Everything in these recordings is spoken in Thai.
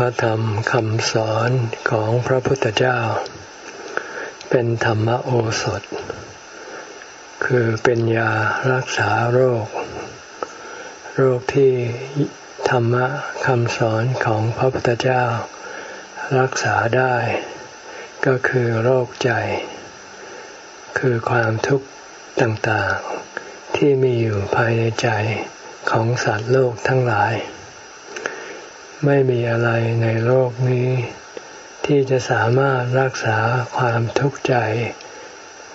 พระธรรมคำสอนของพระพุทธเจ้า เป็นธรรมโอสถ คือเป็นยารักษาโรค โรคที่ธรรมะคำสอนของพระพุทธเจ้า รักษาได้ ก็คือโรคใจ คือความทุกข์ต่างๆ ที่มีอยู่ภายในใจของสัตว์โลกทั้งหลาย ไม่มีอะไรในโลกนี้ ที่จะสามารถรักษาความทุกข์ใจ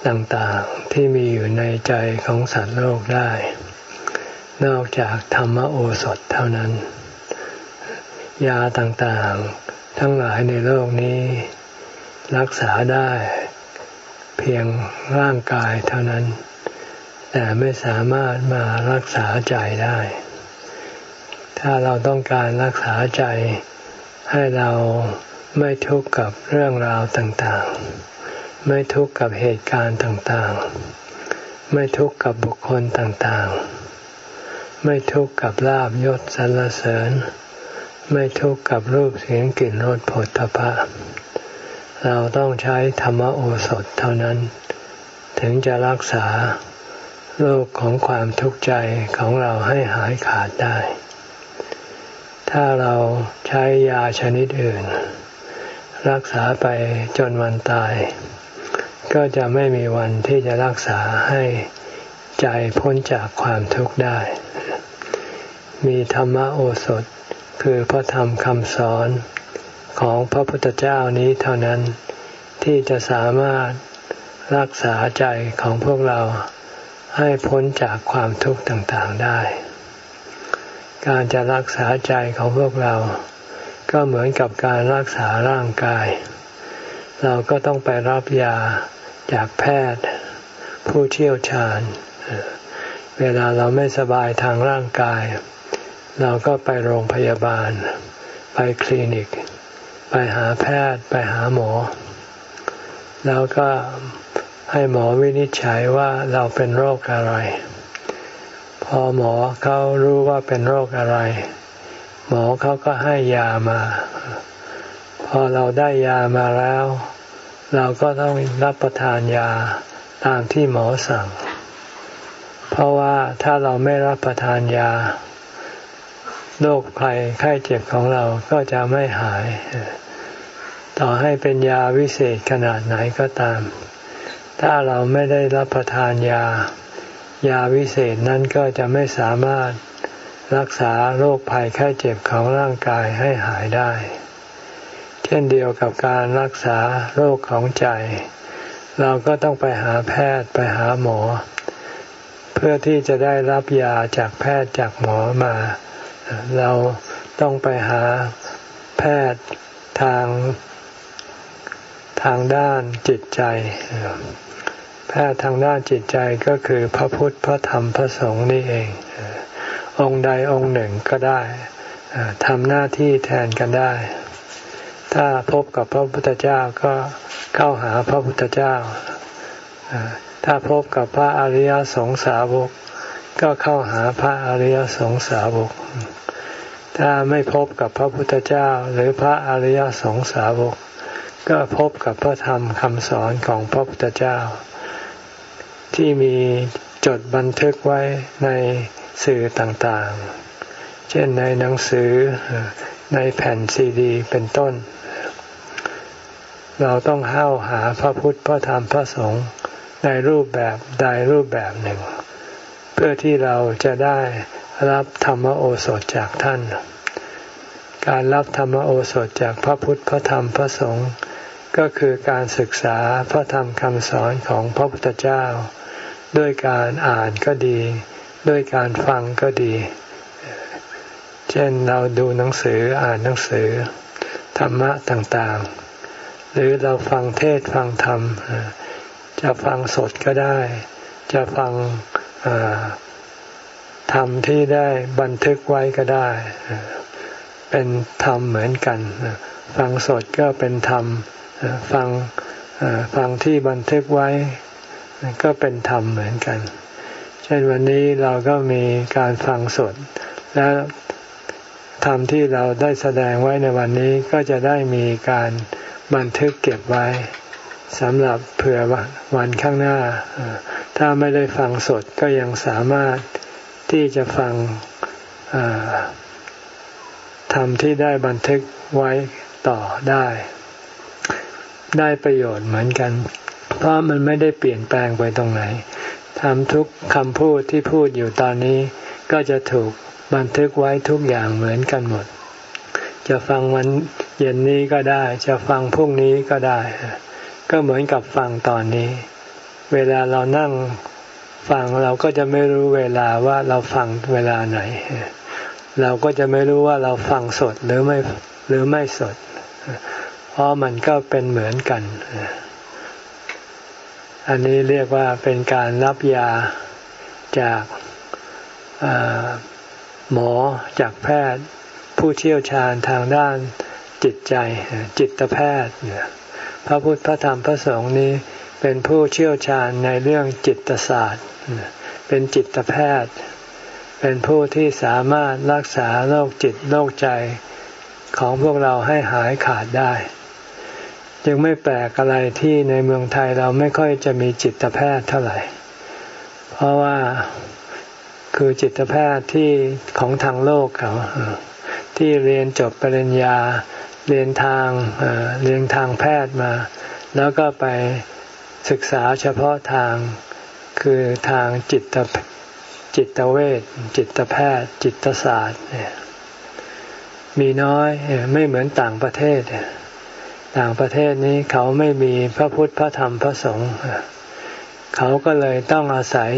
ต่างๆที่มีอยู่ในใจของสัตว์โลกได้ นอกจากธรรมโอสถเท่านั้น ยาต่างๆ ทั้งหลายในโลกนี้ รักษาได้ เพียงร่างกายเท่านั้น แต่ไม่สามารถมารักษาใจได้ ถ้าเราต้องการรักษาใจ ให้เราไม่ทุกข์กับเรื่องราวต่างๆ ไม่ทุกข์กับเหตุการณ์ต่างๆ ไม่ทุกข์กับบุคคลต่างๆ ไม่ทุกข์กับลาบยศสรรเสริญ ไม่ทุกข์กับรูปเสียงกลิ่นรสผลตภะเราต้องใช้ธรรมโอสถเท่านั้น ถึงจะรักษาโรคของความทุกข์ใจของเราให้หายขาดได้ ถ้าเราใช้ยาชนิดอื่น รักษาไปจนวันตาย ก็จะไม่มีวันที่จะรักษาให้ใจพ้นจากความทุกข์ได้ มีธรรมโอสถคือพระธรรมคำสอนของพระพุทธเจ้านี้เท่านั้นที่จะสามารถรักษาใจของพวกเราให้พ้นจากความทุกข์ต่างๆได้ การจะรักษาใจของพวกเรา ก็เหมือนกับการรักษาร่างกาย เราก็ต้องไปรับยาจากแพทย์ ผู้เชี่ยวชาญ เวลาเราไม่สบายทางร่างกาย เราก็ไปโรงพยาบาล ไปคลินิก ไปหาแพทย์ไปหาหมอ แล้วก็ให้หมอวินิจฉัยว่าเราเป็นโรคอะไร พอหมอเขารู้ว่าเป็นโรคอะไร หมอเขาก็ให้ยามา พอเราได้ยามาแล้ว เราก็ต้องรับประทานยาตามที่หมอสั่ง เพราะว่าถ้าเราไม่รับประทานยาโรคภัยไข้เจ็บของเราก็จะไม่หาย ต่อให้เป็นยาวิเศษขนาดไหนก็ตาม ถ้าเราไม่ได้รับประทานยา ยาวิเศษนั้นก็จะไม่สามารถรักษาโรคภัยไข้เจ็บของร่างกายให้หายได้ เช่นเดียวกับการรักษาโรคของใจ เราก็ต้องไปหาแพทย์ไปหาหมอ เพื่อที่จะได้รับยาจากแพทย์จากหมอมา เราต้องไปหาแพทย์ทางทางด้านจิตใจ แพทย์ทางด้านจิตใจก็คือพระพุทธพระธรรมพระสงฆ์นี่เอง องค์ใดองค์หนึ่งก็ได้ทำหน้าที่แทนกันได้ ถ้าพบกับพระพุทธเจ้าก็เข้าหาพระพุทธเจ้า ถ้าพบกับพระอริยสงสาวก ก็เข้าหาพระอริยสงสาวก ถ้าไม่พบกับพระพุทธเจ้าหรือพระอริยสงสาวก ก็พบกับพระธรรมคำสอนของพระพุทธเจ้า ที่มีจดบันทึกไว้ในสื่อต่างๆ เช่นในหนังสือในแผ่นซีดี เป็นต้น เราต้องเข้าหาพระพุทธพระธรรมพระสงฆ์ในรูปแบบใดรูปแบบหนึ่ง เพื่อที่เราจะได้รับธรรมโอสถจากท่าน การรับธรรมโอสถจากพระพุทธพระธรรมพระสงฆ์ก็คือการศึกษาพระธรรมคำสอนของพระพุทธเจ้า ด้วยการอ่านก็ดี ด้วยการฟังก็ดี เช่นเราดูหนังสืออ่านหนังสือ ธรรมะต่างๆ หรือเราฟังเทศฟังธรรม จะฟังสดก็ได้ จะฟังธรรมที่ได้บันทึกไว้ก็ได้ เป็นธรรมเหมือนกัน ฟังสดก็เป็นธรรม ฟังฟังที่บันทึกไว้ ก็เป็นธรรมเหมือนกัน เช่นวันนี้เราก็มีการฟังสด และธรรมที่เราได้แสดงไว้ในวันนี้ก็จะได้มีการบันทึกเก็บไว้สำหรับเผื่อวันข้างหน้า ถ้าไม่ได้ฟังสดก็ยังสามารถที่จะฟังธรรมที่ได้บันทึกไว้ต่อได้ ได้ประโยชน์เหมือนกัน เพราะมันไม่ได้เปลี่ยนแปลงไปตรงไหนทำทุกคำพูดที่พูดอยู่ตอนนี้ ก็จะถูกบันทึกไว้ทุกอย่างเหมือนกันหมด จะฟังวันเย็นนี้ก็ได้ จะฟังพรุ่งนี้ก็ได้ ก็เหมือนกับฟังตอนนี้ เวลาเรานั่งฟังเราก็จะไม่รู้เวลาว่าเราฟังเวลาไหน เราก็จะไม่รู้ว่าเราฟังสดหรือไม่หรือไม่สด เพราะมันก็เป็นเหมือนกัน อันนี้เรียกว่าเป็นการรับยาจากหมอจากแพทย์ ผู้เชี่ยวชาญทางด้านจิตใจจิตแพทย์พระพุทธพระธรรมพระสงฆ์นี้เป็นผู้เชี่ยวชาญในเรื่องจิตศาสตร์ เป็นจิตแพทย์ เป็นผู้ที่สามารถรักษาโรคจิตโรคใจของพวกเราให้หายขาดได้ จึงไม่แปลกอะไรที่ในเมืองไทยเราไม่ค่อยจะมีจิตแพทย์เท่าไหร่ เพราะว่าคือจิตแพทย์ที่ของทางโลกเขาที่เรียนจบปริญญา เรียนทางเรียนทางแพทย์มา แล้วก็ไปศึกษาเฉพาะทางคือทางจิตจิตเวชจิตแพทย์ จิตศาสตร์เนี่ยมีน้อยไม่เหมือนต่างประเทศเนี่ย ต่างประเทศนี้เขาไม่มีพระพุทธพระธรรมพระสงฆ์เขาก็เลยต้องอาศัย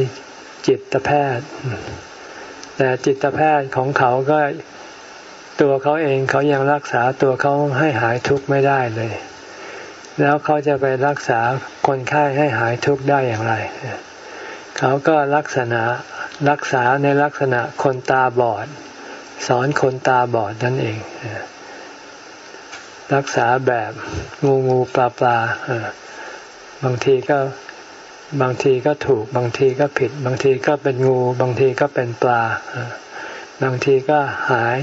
จิตแพทย์ แต่จิตแพทย์ของเขาก็ตัวเขาเองเขายังรักษาตัวเขาให้หายทุกข์ไม่ได้เลย แล้วเขาจะไปรักษาคนไข้ให้หายทุกข์ได้อย่างไร เขาก็ลักษณะรักษาในลักษณะคนตาบอด สอนคนตาบอดนั่นเอง รักษาแบบงูงูปลาปลาบางทีก็บางทีก็ถูก บางทีก็ผิด บางทีก็เป็นงู บางทีก็เป็นปลา บางทีก็หาย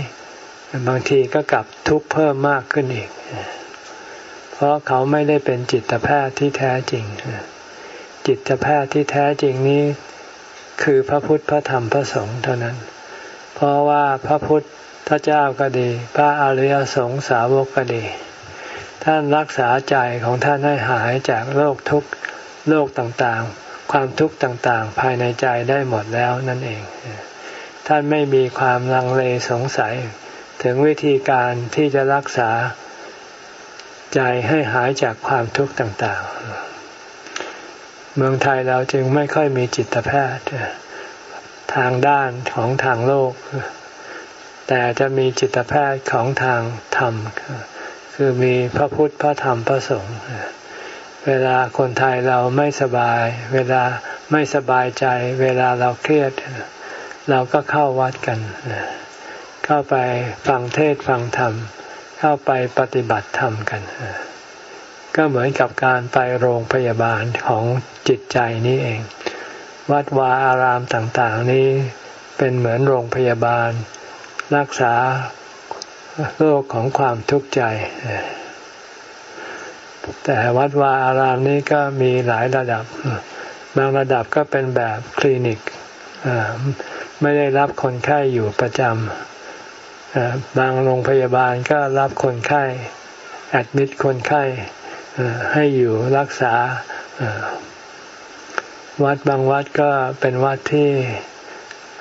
บางทีก็กลับทุกข์เพิ่มมากขึ้นอีก เพราะเขาไม่ได้เป็นจิตแพทย์ที่แท้จริง จิตแพทย์ที่แท้จริงนี้ คือพระพุทธพระธรรมพระสงฆ์เท่านั้น เพราะว่าพระพุทธ พระเจ้าก็ดี พระอริยสงสาวกก็ดี ท่านรักษาใจของท่านให้หายจากโรคทุกโลกต่างๆ ความทุกข์ต่างๆ ภายในใจได้หมดแล้วนั่นเอง ท่านไม่มีความลังเลสงสัย ถึงวิธีการที่จะรักษาใจให้หายจากความทุกข์ต่างๆ เมืองไทยเราจึงไม่ค่อยมีจิตแพทย์ทางด้านของทางโลก แต่จะมีจิตแพทย์ของทางธรรม คือมีพระพุทธพระธรรมพระสงฆ์เวลาคนไทยเราไม่สบาย เวลาไม่สบายใจ เวลาเราเครียด เราก็เข้าวัดกัน เข้าไปฟังเทศฟังธรรม เข้าไปปฏิบัติธรรมกัน ก็เหมือนกับการไปโรงพยาบาลของจิตใจนี้เอง วัดวาอารามต่างๆนี้เป็นเหมือนโรงพยาบาล รักษาโรคของความทุกข์ใจ แต่วัดวาอารามนี้ก็มีหลายระดับ บางระดับก็เป็นแบบคลินิก ไม่ได้รับคนไข้อยู่ประจำบางโรงพยาบาลก็รับคนไข้แอดมิดคนไข้ให้อยู่รักษาวัดบางวัดก็เป็นวัดที่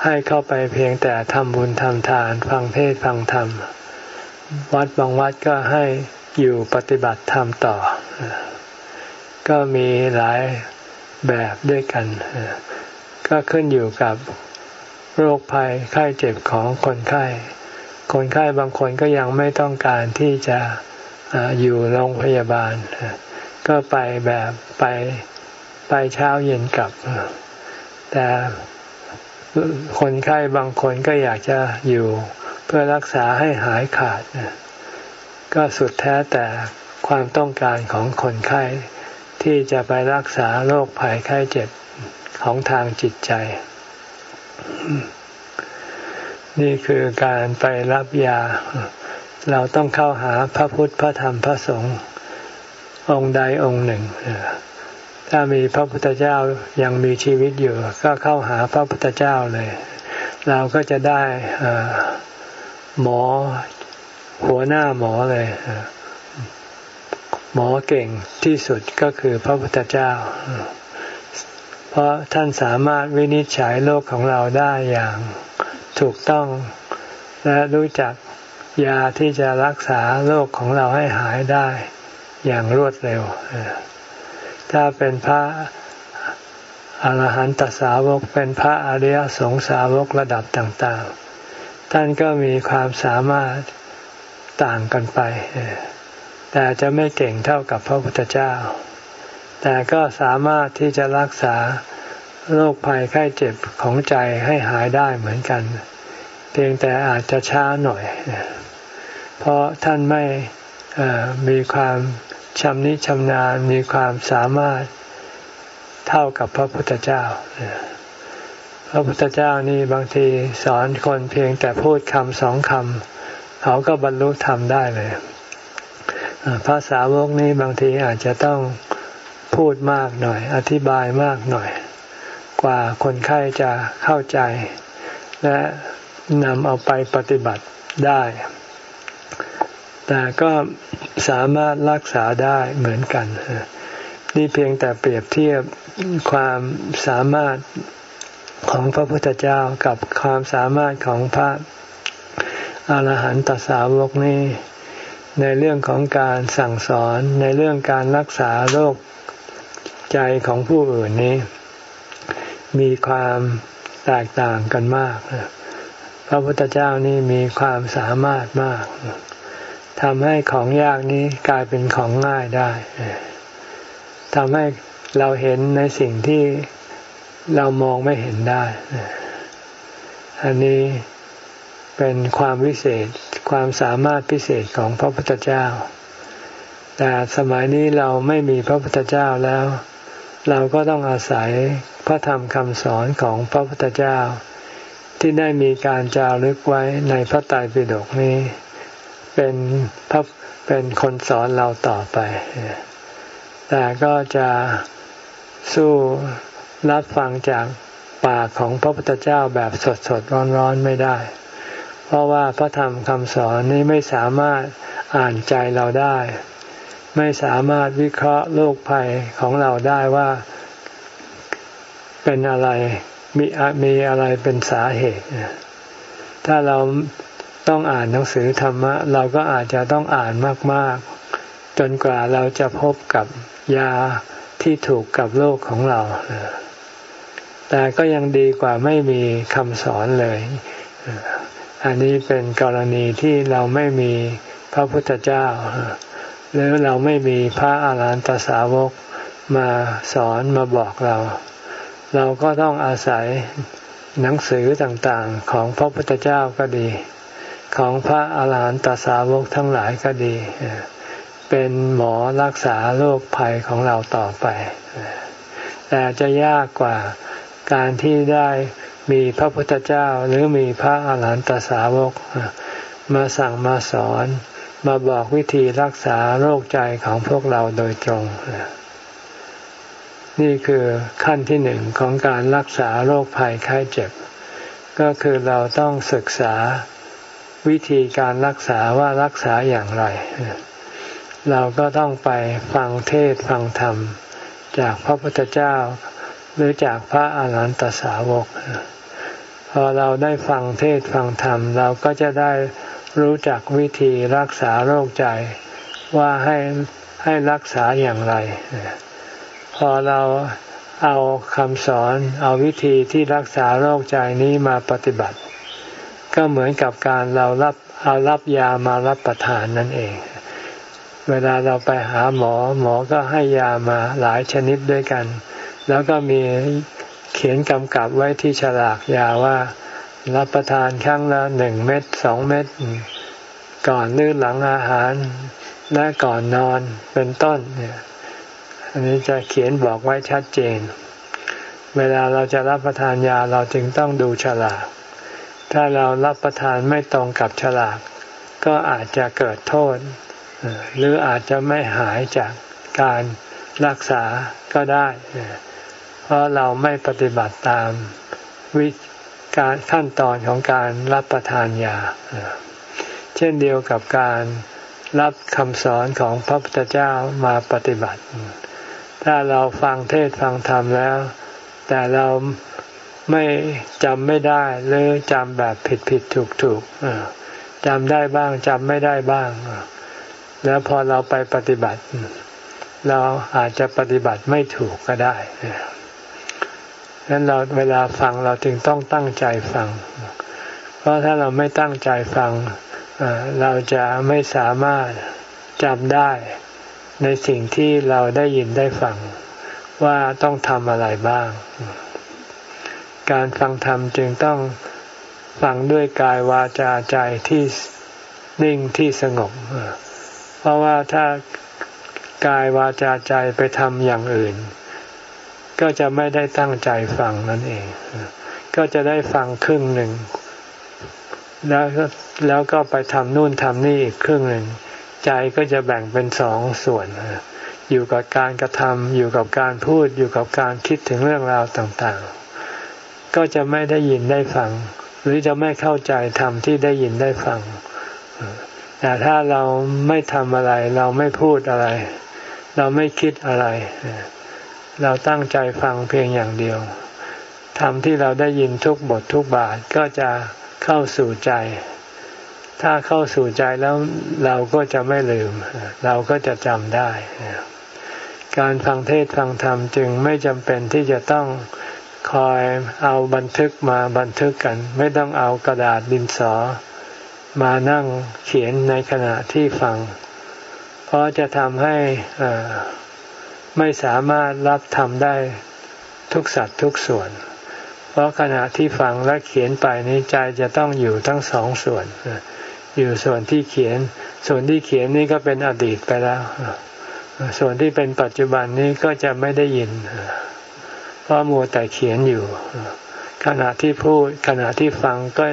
ให้เข้าไปเพียงแต่ทำบุญทำทาน ฟังเทศฟังธรรม วัดบางวัดก็ให้อยู่ปฏิบัติธรรมต่อ ก็มีหลายแบบด้วยกัน ก็ขึ้นอยู่กับโรคภัยไข้เจ็บของคนไข้ คนไข้บางคนก็ยังไม่ต้องการที่จะอยู่โรงพยาบาล ก็ไปแบบไปไปเช้าเย็นกลับ แต่ คนไข้บางคนก็อยากจะอยู่เพื่อรักษาให้หายขาด ก็สุดแท้แต่ความต้องการของคนไข้ที่จะไปรักษาโรคภัยไข้เจ็บของทางจิตใจ นี่คือการไปรับยา เราต้องเข้าหาพระพุทธพระธรรมพระสงฆ์องค์ใดองค์หนึ่ง ถ้ามีพระพุทธเจ้ายังมีชีวิตอยู่ ก็เข้าหาพระพุทธเจ้าเลย เราก็จะได้หมอหัวหน้าหมอเลยหมอเก่งที่สุดก็คือพระพุทธเจ้า เพราะท่านสามารถวินิจฉัยโลกของเราได้อย่างถูกต้อง และรู้จักยาที่จะรักษาโรคของเราให้หายได้อย่างรวดเร็ว ถ้าเป็นพระอรหันตสาวกเป็นพระอริยสงสาวกระดับต่างๆ ท่านก็มีความสามารถต่างกันไป แต่จะไม่เก่งเท่ากับพระพุทธเจ้า แต่ก็สามารถที่จะรักษาโรคภัยไข้เจ็บของใจให้หายได้เหมือนกัน เพียงแต่อาจจะช้าหน่อย เพราะท่านไม่มีความ ชำนิชำนาญมีความสามารถเท่ากับพระพุทธเจ้า พระพุทธเจ้านี่บางทีสอนคนเพียงแต่พูดคำสองคำเขาก็บรรลุธรรมได้เลยภาษาวกนี้บางทีอาจจะต้องพูดมากหน่อย อธิบายมากหน่อย กว่าคนไข้จะเข้าใจ และนำเอาไปปฏิบัติได้ แต่ก็สามารถรักษาได้เหมือนกัน นี่เพียงแต่เปรียบเทียบความสามารถของพระพุทธเจ้ากับความสามารถของพระอรหันตสาวกนี้ในเรื่องของการสั่งสอนในเรื่องการรักษาโรคใจของผู้อื่นนี้ มีความแตกต่างกันมาก พระพุทธเจ้านี่มีความสามารถมาก ทำให้ของยากนี้กลายเป็นของง่ายได้ทำให้เราเห็นในสิ่งที่เรามองไม่เห็นได้ อันนี้เป็นความวิเศษความสามารถพิเศษของพระพุทธเจ้า แต่สมัยนี้เราไม่มีพระพุทธเจ้าแล้ว เราก็ต้องอาศัยพระธรรมคำสอนของพระพุทธเจ้า ที่ได้มีการจารึกไว้ในพระไตรปิฎกนี้ เป็นพระเป็นคนสอนเราต่อไป แต่ก็จะสู้รับฟังจากปากของพระพุทธเจ้าแบบสดสดร้อนร้อนไม่ได้ เพราะว่าพระธรรมคำสอนนี้ไม่สามารถอ่านใจเราได้ ไม่สามารถวิเคราะห์โลกภัยของเราได้ว่าเป็นอะไรมีมีอะไรเป็นสาเหตุ ถ้าเรา ต้องอ่านหนังสือธรรมะ เราก็อาจจะต้องอ่านมาก ๆ จนกว่าเราจะพบกับยาที่ถูกกับโลกของเรา แต่ก็ยังดีกว่าไม่มีคำสอนเลย อันนี้เป็นกรณีที่เราไม่มีพระพุทธเจ้า หรือเราไม่มีพระอาหารหันตสาวกมาสอนมาบอกเรา เราก็ต้องอาศัยหนังสือต่างๆของพระพุทธเจ้าก็ดี ของพระอาหารหันตสาวกทั้งหลายก็ดี เป็นหมอรักษาโรคภัยของเราต่อไป แต่จะยากกว่าการที่ได้มีพระพุทธเจ้าหรือมีพระอาหารหันตสาวก มาสั่งมาสอน มาบอกวิธีรักษาโรคใจของพวกเราโดยตรง นี่คือขั้นที่หนึ่งของการรักษาโรคภัยไข้เจ็บ ก็คือเราต้องศึกษา วิธีการรักษาว่ารักษาอย่างไร เราก็ต้องไปฟังเทศฟังธรรม จากพระพุทธเจ้า หรือจากพระอาหารหันตสาวก พอเราได้ฟังเทศฟังธรรม เราก็จะได้รู้จักวิธีรักษาโรคใจว่าให้ให้รักษาอย่างไร พอเราเอาคำสอนเอาวิธีที่รักษาโรคใจนี้มาปฏิบัติ ก็เหมือนกับการเรารับเอารับยามารับประทานนั่นเอง เวลาเราไปหาหมอหมอก็ให้ยามาหลายชนิดด้วยกัน แล้วก็มีเขียนกำกับไว้ที่ฉลากยาว่า รับประทานครั้งละหนึ่งเม็ดสองเม็ดก่อนนื่อหลังอาหาร และก่อนนอนเป็นต้นเนี่ยอันนี้จะเขียนบอกไว้ชัดเจน เวลาเราจะรับประทานยาเราจึงต้องดูฉลาก ถ้าเรารับประทานไม่ตรงกับฉลาก ก็อาจจะเกิดโทษ หรืออาจจะไม่หายจากการรักษาก็ได้ เพราะเราไม่ปฏิบัติตามวิการขั้นตอนของการรับประทานยา เช่นเดียวกับการรับคำสอนของพระพุทธเจ้ามาปฏิบัติ ถ้าเราฟังเทศฟังธรรมแล้ว แต่เรา ไม่จำไม่ได้หรือจำแบบผิดผิดถูกถูกจำได้บ้างจำไม่ได้บ้าง แล้วพอเราไปปฏิบัติ เราอาจจะปฏิบัติไม่ถูกก็ได้ดังนั้นเราเวลาฟังเราจึงต้องตั้งใจฟัง เพราะถ้าเราไม่ตั้งใจฟังเราจะไม่สามารถจำได้ในสิ่งที่เราได้ยินได้ฟังว่าต้องทำอะไรบ้าง การฟังธรรมจึงต้องฟังด้วยกายวาจาใจที่นิ่งที่สงบ เพราะว่าถ้ากายวาจาใจไปทำอย่างอื่น ก็จะไม่ได้ตั้งใจฟังนั่นเอง ก็จะได้ฟังครึ่งหนึ่ง แล้วก็แล้วก็ไปทำนู่นทำนี่อีกครึ่งหนึ่ง ใจก็จะแบ่งเป็นสองส่วน อยู่กับการกระทำอยู่กับการพูดอยู่กับการคิดถึงเรื่องราวต่างๆ ก็จะไม่ได้ยินได้ฟัง หรือจะไม่เข้าใจธรรมที่ได้ยินได้ฟัง แต่ถ้าเราไม่ทำอะไร เราไม่พูดอะไร เราไม่คิดอะไร เราตั้งใจฟังเพียงอย่างเดียวธรรมที่เราได้ยินทุกบททุกบาทก็จะเข้าสู่ใจ ถ้าเข้าสู่ใจแล้วเราก็จะไม่ลืม เราก็จะจำได้ การฟังเทศฟังธรรมจึงไม่จำเป็นที่จะต้อง คอยเอาบันทึกมาบันทึกกัน ไม่ต้องเอากระดาษดินสอ มานั่งเขียนในขณะที่ฟัง เพราะจะทำให้ไม่สามารถรับทำได้ทุกสัตว์ทุกส่วน เพราะขณะที่ฟังและเขียนไปนี้ใจจะต้องอยู่ทั้งสองส่วน อยู่ส่วนที่เขียน ส่วนที่เขียนนี่ก็เป็นอดีตไปแล้ว ส่วนที่เป็นปัจจุบันนี้ก็จะไม่ได้ยิน เพราะมัวแต่เขียนอยู่ ขณะที่พูดขณะที่ฟังก็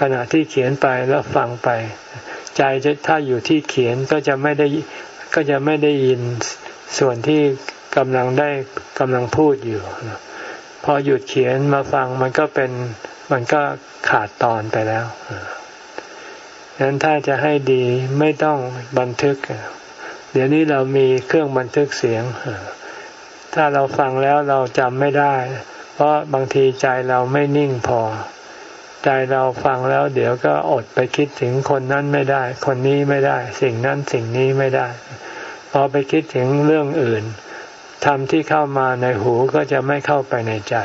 ขณะที่เขียนไปแล้วฟังไป ใจจะถ้าอยู่ที่เขียนก็จะไม่ได้ก็จะไม่ได้ยินส่วนที่กำลังได้กำลังพูดอยู่ พอหยุดเขียนมาฟังมันก็เป็นมันก็ขาดตอนไปแล้วดังนั้นถ้าจะให้ดีไม่ต้องบันทึก เดี๋ยวนี้เรามีเครื่องบันทึกเสียง ถ้าเราฟังแล้วเราจำไม่ได้ เพราะบางทีใจเราไม่นิ่งพอ ใจเราฟังแล้วเดี๋ยวก็อดไปคิดถึงคนนั้นไม่ได้ คนนี้ไม่ได้ สิ่งนั้นสิ่งนี้ไม่ได้ พอไปคิดถึงเรื่องอื่นธรรมที่เข้ามาในหูก็จะไม่เข้าไปในใจ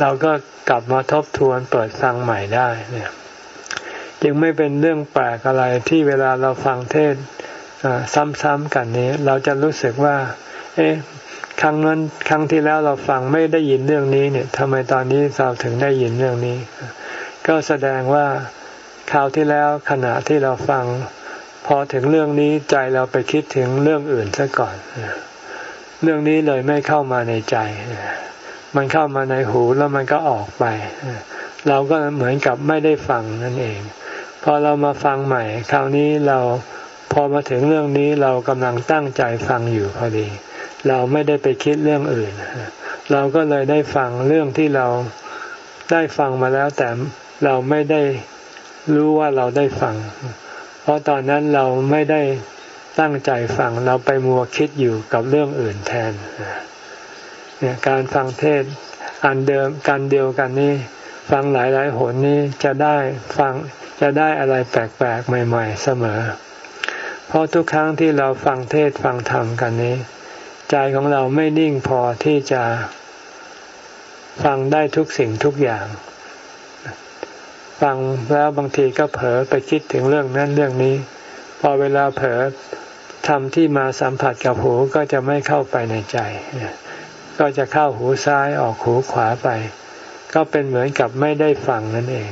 เราก็กลับมาทบทวนเปิดฟังใหม่ได้เนี่ยจึงไม่เป็นเรื่องแปลกอะไรที่เวลาเราฟังเทศซ้ำๆกันนี้ เราจะรู้สึกว่า เอ๊ะครั้งนั้นครั้งที่แล้วเราฟังไม่ได้ยินเรื่องนี้เนี่ยทำไมตอนนี้เราถึงได้ยินเรื่องนี้ ก็แสดงว่าคราวที่แล้วขณะที่เราฟัง พอถึงเรื่องนี้ใจเราไปคิดถึงเรื่องอื่นซะก่อน เรื่องนี้เลยไม่เข้ามาในใจ มันเข้ามาในหูแล้วมันก็ออกไป เราก็เหมือนกับไม่ได้ฟังนั่นเอง พอเรามาฟังใหม่ คราวนี้เราพอมาถึงเรื่องนี้เรากำลังตั้งใจฟังอยู่พอดี เราไม่ได้ไปคิดเรื่องอื่น เราก็เลยได้ฟังเรื่องที่เราได้ฟังมาแล้วแต่เราไม่ได้รู้ว่าเราได้ฟัง เพราะตอนนั้นเราไม่ได้ตั้งใจฟังเราไปมัวคิดอยู่กับเรื่องอื่นแทนเนี่ยการฟังเทศอันเดิมการเดียวกันนี้ฟังหลายหลายหนนี้จะได้ฟังจะได้อะไรแปลกๆใหม่ ๆ เสมอ เพราะทุกครั้งที่เราฟังเทศฟังธรรมกันนี้ ใจของเราไม่นิ่งพอที่จะฟังได้ทุกสิ่งทุกอย่าง ฟังแล้วบางทีก็เผลอไปคิดถึงเรื่องนั้นเรื่องนี้ พอเวลาเผลอธรรมที่มาสัมผัสกับหูก็จะไม่เข้าไปในใจ ก็จะเข้าหูซ้ายออกหูขวาไป ก็เป็นเหมือนกับไม่ได้ฟังนั่นเอง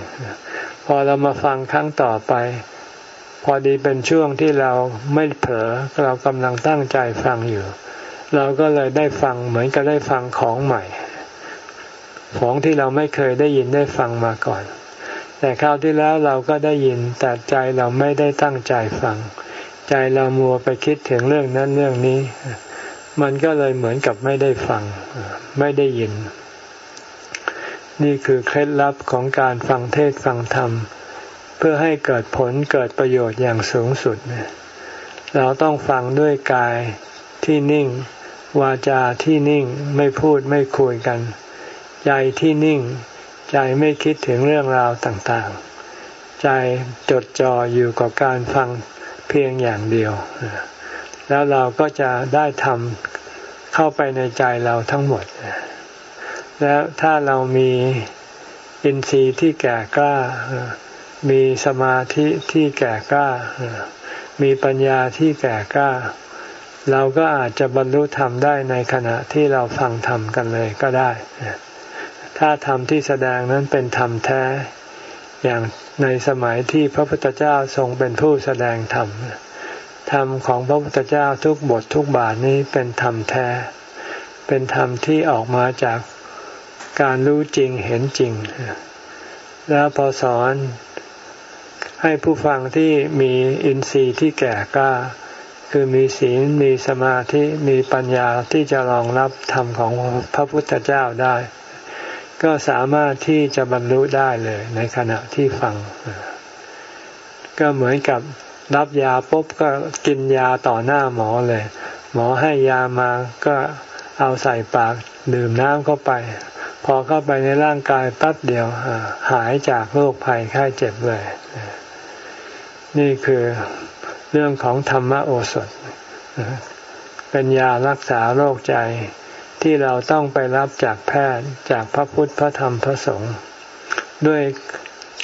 พอเรามาฟังครั้งต่อไป พอดีเป็นช่วงที่เราไม่เผลอเรากำลังตั้งใจฟังอยู่ เราก็เลยได้ฟังเหมือนกับได้ฟังของใหม่ ของที่เราไม่เคยได้ยินได้ฟังมาก่อน แต่คราวที่แล้วเราก็ได้ยินแต่ใจเราไม่ได้ตั้งใจฟัง ใจเรามัวไปคิดถึงเรื่องนั้นเรื่องนี้ มันก็เลยเหมือนกับไม่ได้ฟัง ไม่ได้ยิน นี่คือเคล็ดลับของการฟังเทศฟังธรรม เพื่อให้เกิดผลเกิดประโยชน์อย่างสูงสุด เราต้องฟังด้วยกายที่นิ่ง วาจาที่นิ่งไม่พูดไม่คุยกัน ใจที่นิ่ง ใจไม่คิดถึงเรื่องราวต่างๆ ใจจดจ่ออยู่กับการฟังเพียงอย่างเดียว แล้วเราก็จะได้ทำเข้าไปในใจเราทั้งหมด แล้วถ้าเรามีอินทรีย์ที่แก่กล้า มีสมาธิที่แก่กล้า มีปัญญาที่แก่กล้า เราก็อาจจะบรรลุธรรมได้ในขณะที่เราฟังธรรมกันเลยก็ได้ ถ้าธรรมที่แสดงนั้นเป็นธรรมแท้ อย่างในสมัยที่พระพุทธเจ้าทรงเป็นผู้แสดงธรรม ธรรมของพระพุทธเจ้าทุกบททุกบาทนี้เป็นธรรมแท้ เป็นธรรมที่ออกมาจากการรู้จริงเห็นจริง แล้วพอสอนให้ผู้ฟังที่มีอินทรีย์ที่แก่กล้า คือมีศีลมีสมาธิมีปัญญาที่จะรองรับธรรมของพระพุทธเจ้าได้ ก็สามารถที่จะบรรลุได้เลยในขณะที่ฟัง ก็เหมือนกับรับยาปุ๊บก็กินยาต่อหน้าหมอเลย หมอให้ยามาก็เอาใส่ปากดื่มน้ำเข้าไป พอเข้าไปในร่างกายปั๊บเดียวหายจากโรคภัยไข้เจ็บเลย นี่คือ เรื่องของธรรมโอสถ เป็นยารักษาโรคใจที่เราต้องไปรับจากแพทย์จากพระพุทธพระธรรมพระสงฆ์ด้วย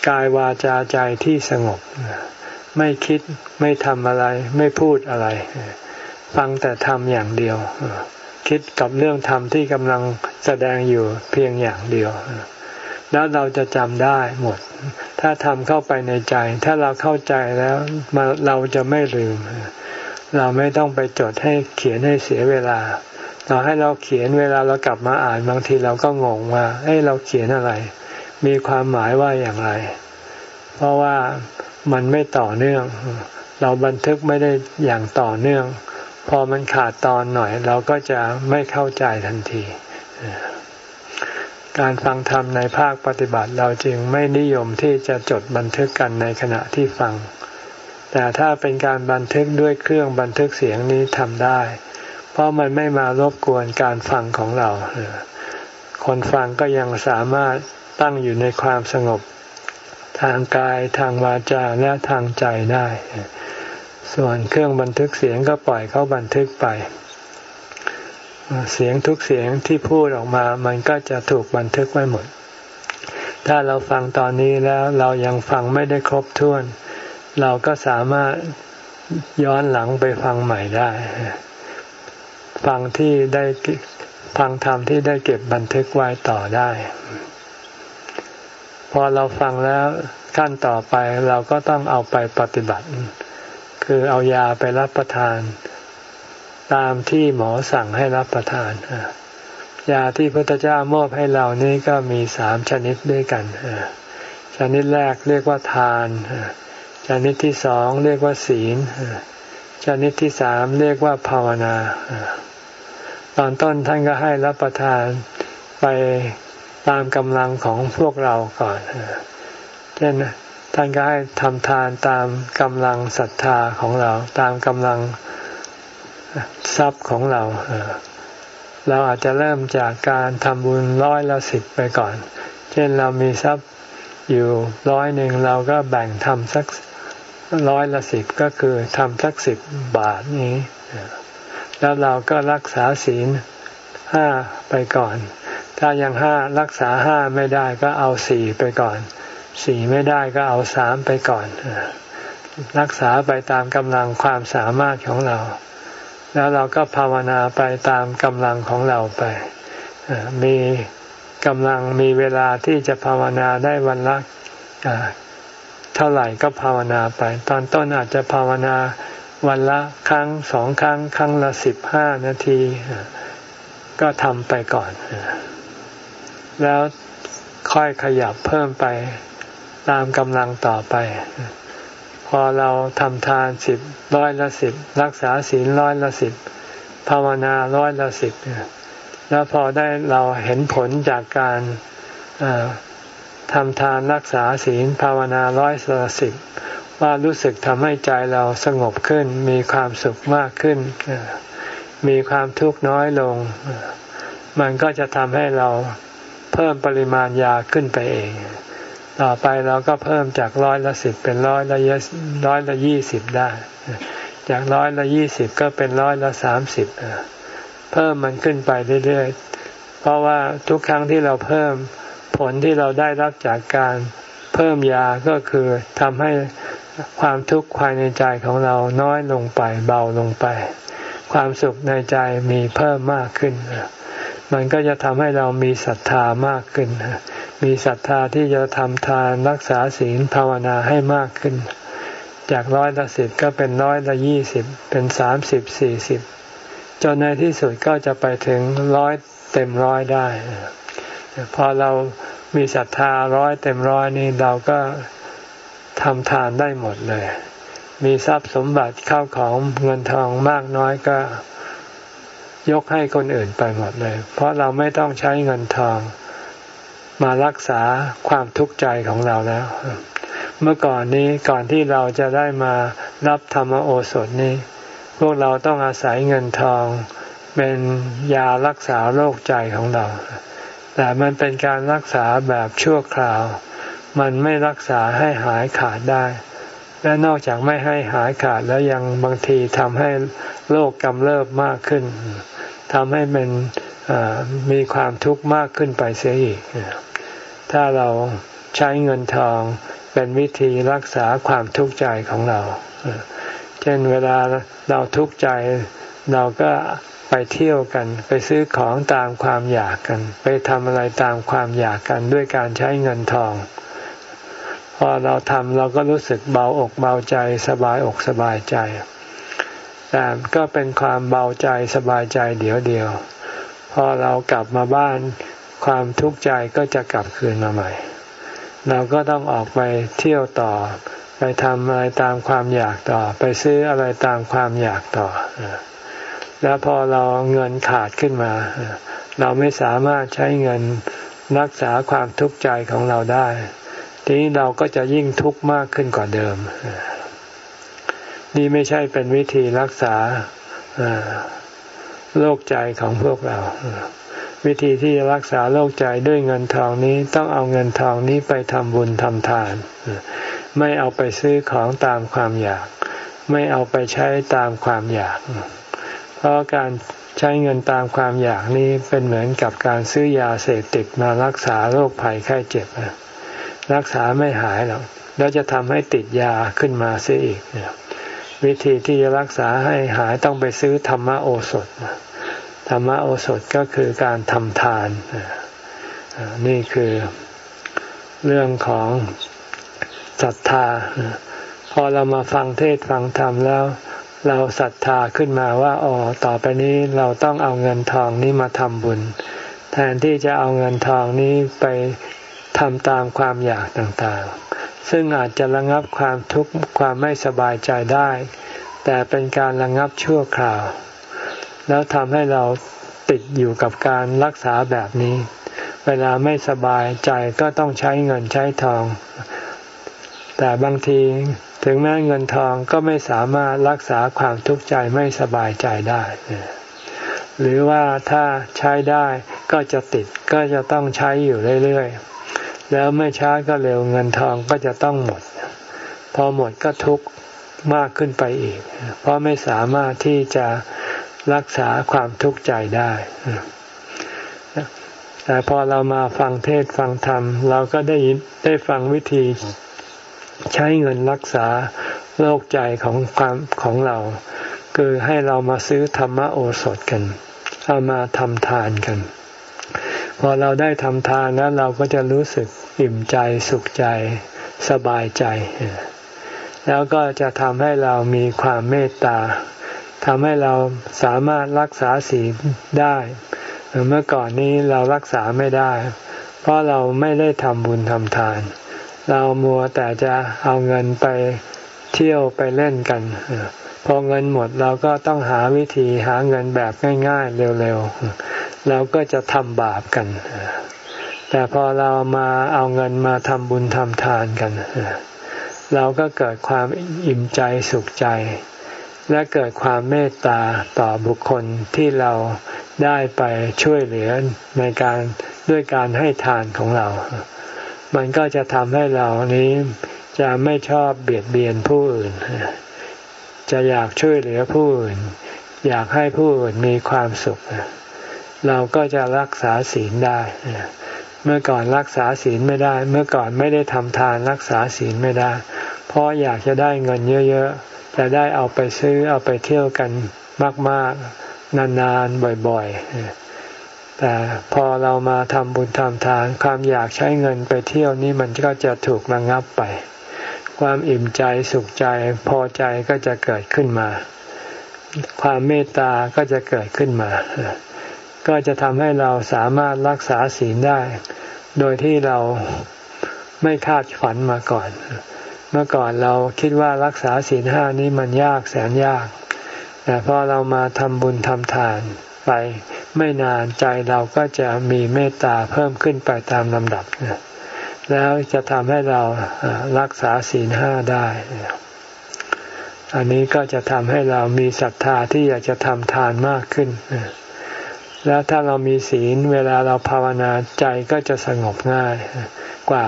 กายวาจาใจที่สงบ ไม่คิดไม่ทำอะไร ไม่พูดอะไร ฟังแต่ทำอย่างเดียว คิดกับเรื่องธรรมที่กำลังแสดงอยู่เพียงอย่างเดียว แล้วเราจะจำได้หมด ถ้าทำเข้าไปในใจ ถ้าเราเข้าใจแล้วเราจะไม่ลืม เราไม่ต้องไปจดให้เขียนให้เสียเวลาเราให้เราเขียนเวลาเรากลับมาอ่านบางทีเราก็งงว่าเอ้เราเขียนอะไร มีความหมายว่าอย่างไร เพราะว่ามันไม่ต่อเนื่อง เราบันทึกไม่ได้อย่างต่อเนื่อง พอมันขาดตอนหน่อย เราก็จะไม่เข้าใจทันที การฟังธรรมในภาคปฏิบัติเราจึงไม่นิยมที่จะจดบันทึกกันในขณะที่ฟัง แต่ถ้าเป็นการบันทึกด้วยเครื่องบันทึกเสียงนี้ทำได้ เพราะมันไม่มารบกวนการฟังของเรา คนฟังก็ยังสามารถตั้งอยู่ในความสงบ ทางกายทางวาจาและทางใจได้ ส่วนเครื่องบันทึกเสียงก็ปล่อยเขาบันทึกไป เสียงทุกเสียงที่พูดออกมา มันก็จะถูกบันทึกไว้หมด ถ้าเราฟังตอนนี้แล้วเรายังฟังไม่ได้ครบถ้วน เราก็สามารถย้อนหลังไปฟังใหม่ได้ ฟังที่ได้ฟังธรรมที่ได้เก็บบันทึกไว้ต่อได้ พอเราฟังแล้วขั้นต่อไปเราก็ต้องเอาไปปฏิบัติ คือเอายาไปรับประทาน ตามที่หมอสั่งให้รับประทานยาที่พระพุทธเจ้ามอบให้เรานี่ก็มีสามชนิดด้วยกันชนิดแรกเรียกว่าทานชนิดที่สองเรียกว่าศีลชนิดที่สามเรียกว่าภาวนาตอนต้นท่านก็ให้รับประทานไปตามกำลังของพวกเราก่อนเช่นท่านก็ให้ทำทานตามกำลังศรัทธาของเรา ตามกำลัง ทรัพย์ของเรา เราอาจจะเริ่มจากการทำบุญร้อยละสิบไปก่อน เช่นเรามีทรัพย์อยู่ร้อยหนึ่งเราก็แบ่งทำสักร้อยละสิบก็คือทำสักสิบบาทนี้ แล้วเราก็รักษาศีลห้าไปก่อน ถ้ายังห้ารักษาห้าไม่ได้ก็เอาสี่ไปก่อนสี่ไม่ได้ก็เอาสามไปก่อน รักษาไปตามกำลังความสามารถของเรา แล้วเราก็ภาวนาไปตามกำลังของเราไป มีกำลังมีเวลาที่จะภาวนาได้วันละเท่าไหร่ก็ภาวนาไป ตอนต้นอาจจะภาวนาวันละครั้งสองครั้ง ครั้งละสิบห้านาที ก็ทำไปก่อน แล้วค่อยขยับเพิ่มไปตามกำลังต่อไป พอเราทำทานสิบร้อยละสิบรักษาศีลร้อยละสิบภาวนาร้อยละสิบแล้วพอได้เราเห็นผลจากการทำทานรักษาศีลภาวนาร้อยละสิบว่ารู้สึกทำให้ใจเราสงบขึ้น มีความสุขมากขึ้น มีความทุกข์น้อยลง มันก็จะทำให้เราเพิ่มปริมาณยาขึ้นไปเอง ต่อไปเราก็เพิ่มจากร้อยละสิบเป็นร้อยละร้อยละยี่สิบได้ จากร้อยละยี่สิบก็เป็นร้อยละสามสิบเพิ่มมันขึ้นไปเรื่อยๆ เพราะว่าทุกครั้งที่เราเพิ่มผลที่เราได้รับจากการเพิ่มยาก็คือทำให้ความทุกข์ภายในใจของเราน้อยลงไปเบาลงไป ความสุขในใจมีเพิ่มมากขึ้น มันก็จะทำให้เรามีศรัทธามากขึ้น มีศรัทธาที่จะทำทานรักษาศีลภาวนาให้มากขึ้น จากร้อยละสิบก็เป็นร้อยละยี่สิบเป็นสามสิบสี่สิบจนในที่สุดก็จะไปถึงร้อยเต็มร้อยได้ พอเรามีศรัทธาร้อยเต็มร้อยนี่เราก็ทำทานได้หมดเลย มีทรัพย์สมบัติเข้าของเงินทองมากน้อยก็ยกให้คนอื่นไปหมดเลย เพราะเราไม่ต้องใช้เงินทอง มารักษาความทุกข์ใจของเราแล้ว เมื่อก่อนนี้ก่อนที่เราจะได้มารับธรรมโอสถนี้ พวกเราต้องอาศัยเงินทอง เป็นยารักษาโรคใจของเรา แต่มันเป็นการรักษาแบบชั่วคราว มันไม่รักษาให้หายขาดได้และนอกจากไม่ให้หายขาดแล้วยังบางทีทำให้โรคกำเริบมากขึ้นทำให้มัน มีความทุกข์มากขึ้นไปเสียอีก ถ้าเราใช้เงินทองเป็นวิธีรักษาความทุกข์ใจของเรา เช่นเวลาเราทุกข์ใจเราก็ไปเที่ยวกัน ไปซื้อของตามความอยากกัน ไปทำอะไรตามความอยากกันด้วยการใช้เงินทอง พอเราทำเราก็รู้สึกเบาอกเบาใจสบายอกสบายใจ แต่ก็เป็นความเบาใจสบายใจเดียวเดียว พอเรากลับมาบ้านความทุกข์ใจก็จะกลับคืนมาใหม่ เราก็ต้องออกไปเที่ยวต่อ ไปทำอะไรตามความอยากต่อ ไปซื้ออะไรตามความอยากต่อ แล้วพอเราเงินขาดขึ้นมา เราไม่สามารถใช้เงินรักษาความทุกข์ใจของเราได้ ทีนี้เราก็จะยิ่งทุกข์มากขึ้นกว่าเดิม นี่ไม่ใช่เป็นวิธีรักษา โรคใจของพวกเรา วิธีที่จะรักษาโรคใจด้วยเงินทองนี้ต้องเอาเงินทองนี้ไปทำบุญทำทาน ไม่เอาไปซื้อของตามความอยาก ไม่เอาไปใช้ตามความอยาก เพราะการใช้เงินตามความอยากนี้เป็นเหมือนกับการซื้อยาเสพติดมารักษาโรคภัยไข้เจ็บรักษาไม่หายหรอกแล้วจะทำให้ติดยาขึ้นมาเสียอีก วิธีที่จะรักษาให้หายต้องไปซื้อธรรมโอสถ ธรรมโอสถก็คือการทำทาน นี่คือเรื่องของศรัทธา พอเรามาฟังเทศฟังธรรมแล้ว เราศรัทธาขึ้นมาว่าอ๋อต่อไปนี้เราต้องเอาเงินทองนี้มาทำบุญ แทนที่จะเอาเงินทองนี้ไปทำตามความอยากต่างๆ ซึ่งอาจจะระงับความทุกข์ความไม่สบายใจได้ แต่เป็นการระงับชั่วคราว แล้วทำให้เราติดอยู่กับการรักษาแบบนี้ เวลาไม่สบายใจก็ต้องใช้เงินใช้ทอง แต่บางทีถึงแม้เงินทองก็ไม่สามารถรักษาความทุกข์ใจไม่สบายใจได้ หรือว่าถ้าใช้ได้ก็จะติดก็จะต้องใช้อยู่เรื่อยๆ แล้วไม่ช้าก็เร็วเงินทองก็จะต้องหมด พอหมดก็ทุกข์มากขึ้นไปอีก เพราะไม่สามารถที่จะ รักษาความทุกข์ใจได้ แต่พอเรามาฟังเทศฟังธรรม เราก็ได้ได้ฟังวิธีใช้เงินรักษาโรคใจของความของเรา คือให้เรามาซื้อธรรมโอสถกัน เอามาทำทานกัน พอเราได้ทำทานแล้วเราก็จะรู้สึกอิ่มใจสุขใจสบายใจ แล้วก็จะทำให้เรามีความเมตตา ทำให้เราสามารถรักษาศีลได้เมื่อก่อนนี้เรารักษาไม่ได้ เพราะเราไม่ได้ทำบุญทำทาน เรามัวแต่จะเอาเงินไปเที่ยวไปเล่นกันพอเงินหมดเราก็ต้องหาวิธีหาเงินแบบง่าย ๆ เร็วๆเราก็จะทำบาปกัน แต่พอเรามาเอาเงินมาทำบุญทำทานกัน เราก็เกิดความอิ่มใจสุขใจ และเกิดความเมตตาต่อบุคคลที่เราได้ไปช่วยเหลือในการด้วยการให้ทานของเรา มันก็จะทำให้เรานี้จะไม่ชอบเบียดเบียนผู้อื่น จะอยากช่วยเหลือผู้อื่น อยากให้ผู้อื่นมีความสุข เราก็จะรักษาศีลได้ เมื่อก่อนรักษาศีลไม่ได้ เมื่อก่อนไม่ได้ทำทานรักษาศีลไม่ได้ เพราะอยากจะได้เงินเยอะๆ จะได้เอาไปซื้อเอาไปเที่ยวกันมาก ๆ นานๆ บ่อยๆ แต่พอเรามาทำบุญทำทาน ความอยากใช้เงินไปเที่ยวนี้มันก็จะถูกระงงับไป ความอิ่มใจสุขใจพอใจก็จะเกิดขึ้นมา ความเมตตาก็จะเกิดขึ้นมา ก็จะทำให้เราสามารถรักษาศีลได้ โดยที่เราไม่คาดฝันมาก่อน เมื่อก่อนเราคิดว่ารักษาศีลห้านี้มันยากแสนยาก แต่พอเรามาทำบุญทำทานไปไม่นานใจเราก็จะมีเมตตาเพิ่มขึ้นไปตามลำดับ แล้วจะทำให้เรารักษาศีลห้าได้ อันนี้ก็จะทำให้เรามีศรัทธาที่อยากจะทำทานมากขึ้น แล้วถ้าเรามีศีลเวลาเราภาวนาใจก็จะสงบง่ายกว่า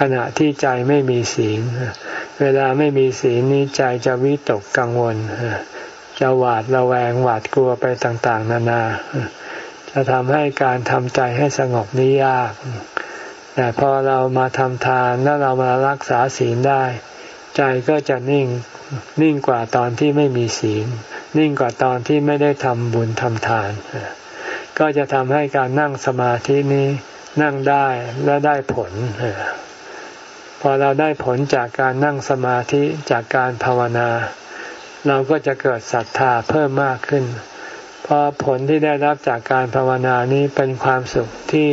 ขณะที่ใจไม่มีศีล เวลาไม่มีศีลนี้ใจจะวิตกกังวล จะหวาดระแวงหวาดกลัวไปต่าง ๆ นานา จะทำให้การทำใจให้สงบนี้ยาก แต่พอเรามาทำทานแล้วเรามารักษาศีลได้ ใจก็จะนิ่งนิ่งกว่าตอนที่ไม่มีศีล นิ่งกว่าตอนที่ไม่ได้ทำบุญทำทาน ก็จะทำให้การนั่งสมาธินี้นั่งได้และได้ผล พอเราได้ผลจากการนั่งสมาธิจากการภาวนา เราก็จะเกิดศรัทธาเพิ่มมากขึ้น เพราะผลที่ได้รับจากการภาวนานี้เป็นความสุขที่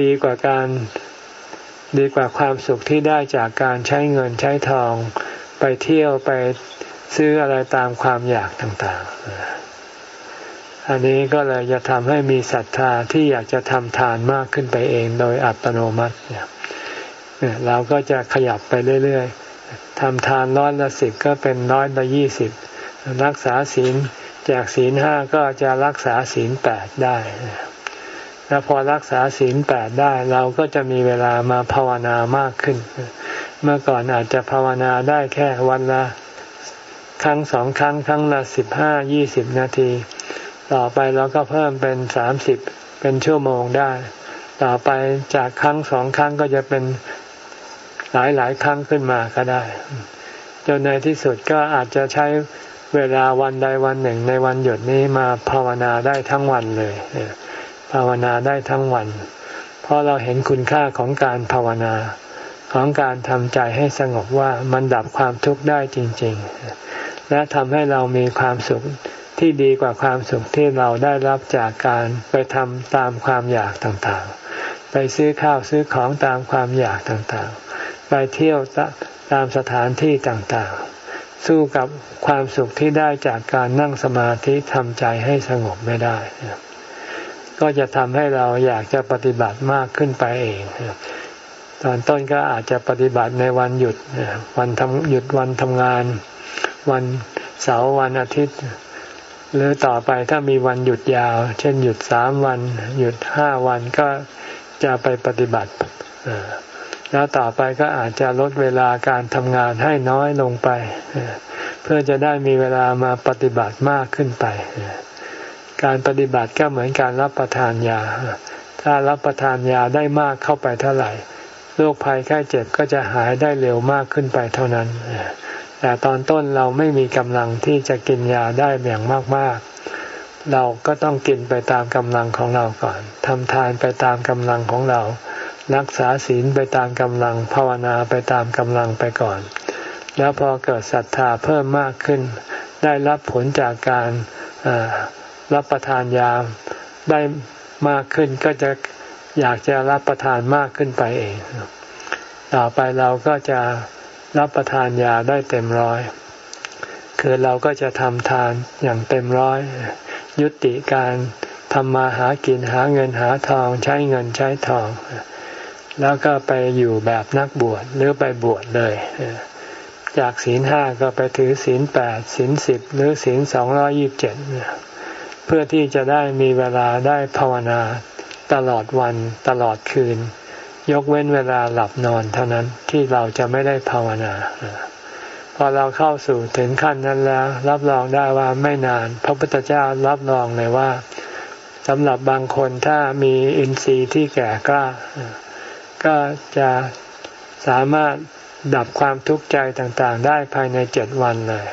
ดีกว่าการดีกว่าความสุขที่ได้จากการใช้เงินใช้ทอง ไปเที่ยวไปซื้ออะไรตามความอยากต่างๆ อันนี้ก็เลยจะทำให้มีศรัทธาที่อยากจะทำทานมากขึ้นไปเองโดยอัตโนมัติ เราก็จะขยับไปเรื่อยๆทำทานร้อยละสิบก็เป็นร้อยละยี่สิบรักษาศีลจากศีลห้าก็จะรักษาศีลแปดได้แล้วพอรักษาศีลแปดได้เราก็จะมีเวลามาภาวนามากขึ้น เมื่อก่อนอาจจะภาวนาได้แค่วันละครั้งสองครั้งครั้งละสิบห้ายี่สิบนาที ต่อไปเราก็เพิ่มเป็นสามสิบเป็นชั่วโมงได้ ต่อไปจากครั้งสองครั้งก็จะเป็น หลายหลายครั้งขึ้นมาก็ได้ จนในที่สุดก็อาจจะใช้เวลาวันใดวันหนึ่งในวันหยุดนี้มาภาวนาได้ทั้งวันเลยภาวนาได้ทั้งวัน เพราะเราเห็นคุณค่าของการภาวนาของการทำใจให้สงบว่ามันดับความทุกข์ได้จริง ๆ และทำให้เรามีความสุขที่ดีกว่าความสุขที่เราได้รับจากการไปทำตามความอยากต่างๆ ไปซื้อข้าวซื้อของตามความอยากต่างๆ ไปเที่ยวตามสถานที่ต่างๆ สู้กับความสุขที่ได้จากการนั่งสมาธิทำใจให้สงบไม่ได้ ก็จะทำให้เราอยากจะปฏิบัติมากขึ้นไปเองตอนต้นก็อาจจะปฏิบัติในวันหยุดวันทำหยุดวันทำงาน วันเสาร์วันอาทิตย์ หรือต่อไปถ้ามีวันหยุดยาว เช่นหยุดสามวัน หยุดห้าวันก็จะไปปฏิบัติ แล้วต่อไปก็อาจจะลดเวลาการทำงานให้น้อยลงไป เพื่อจะได้มีเวลามาปฏิบัติมากขึ้นไป การปฏิบัติก็เหมือนการรับประทานยา ถ้ารับประทานยาได้มากเข้าไปเท่าไหร่โรคภัยไข้เจ็บก็จะหายได้เร็วมากขึ้นไปเท่านั้น แต่ตอนต้นเราไม่มีกำลังที่จะกินยาได้อย่างมากๆ เราก็ต้องกินไปตามกำลังของเราก่อนทำทานไปตามกำลังของเรา รักษาศีลไปตามกำลังภาวนาไปตามกำลังไปก่อน แล้วพอเกิดศรัทธาเพิ่มมากขึ้น ได้รับผลจากการรับประทานยาได้มากขึ้นก็จะอยากจะรับประทานมากขึ้นไปเองตต่อไปเราก็จะรับประทานยาได้เต็มร้อย คือเราก็จะทำทานอย่างเต็มร้อย ยุติการทำมาหากินหาเงินหาทองใช้เงินใช้ทอง แล้วก็ไปอยู่แบบนักบวชหรือไปบวชเลย จากศีลห้าก็ไปถือศีลแปดศีลสิบหรือศีลสองร้อยิบเจ็ดเพื่อที่จะได้มีเวลาได้ภาวนาตลอดวันตลอดคืน ยกเว้นเวลาหลับนอนเท่านั้นที่เราจะไม่ได้ภาวนา พอเราเข้าสู่ถึงขั้นนั้นแล้ว รับรองได้ว่าไม่นาน พระพุทธเจ้ารับรองเลยว่าสำหรับบางคนถ้ามีอินทรีย์ที่แก่กล้า ก็จะสามารถดับความทุกข์ใจต่างๆ ได้ภายในเจ็ดวันเลย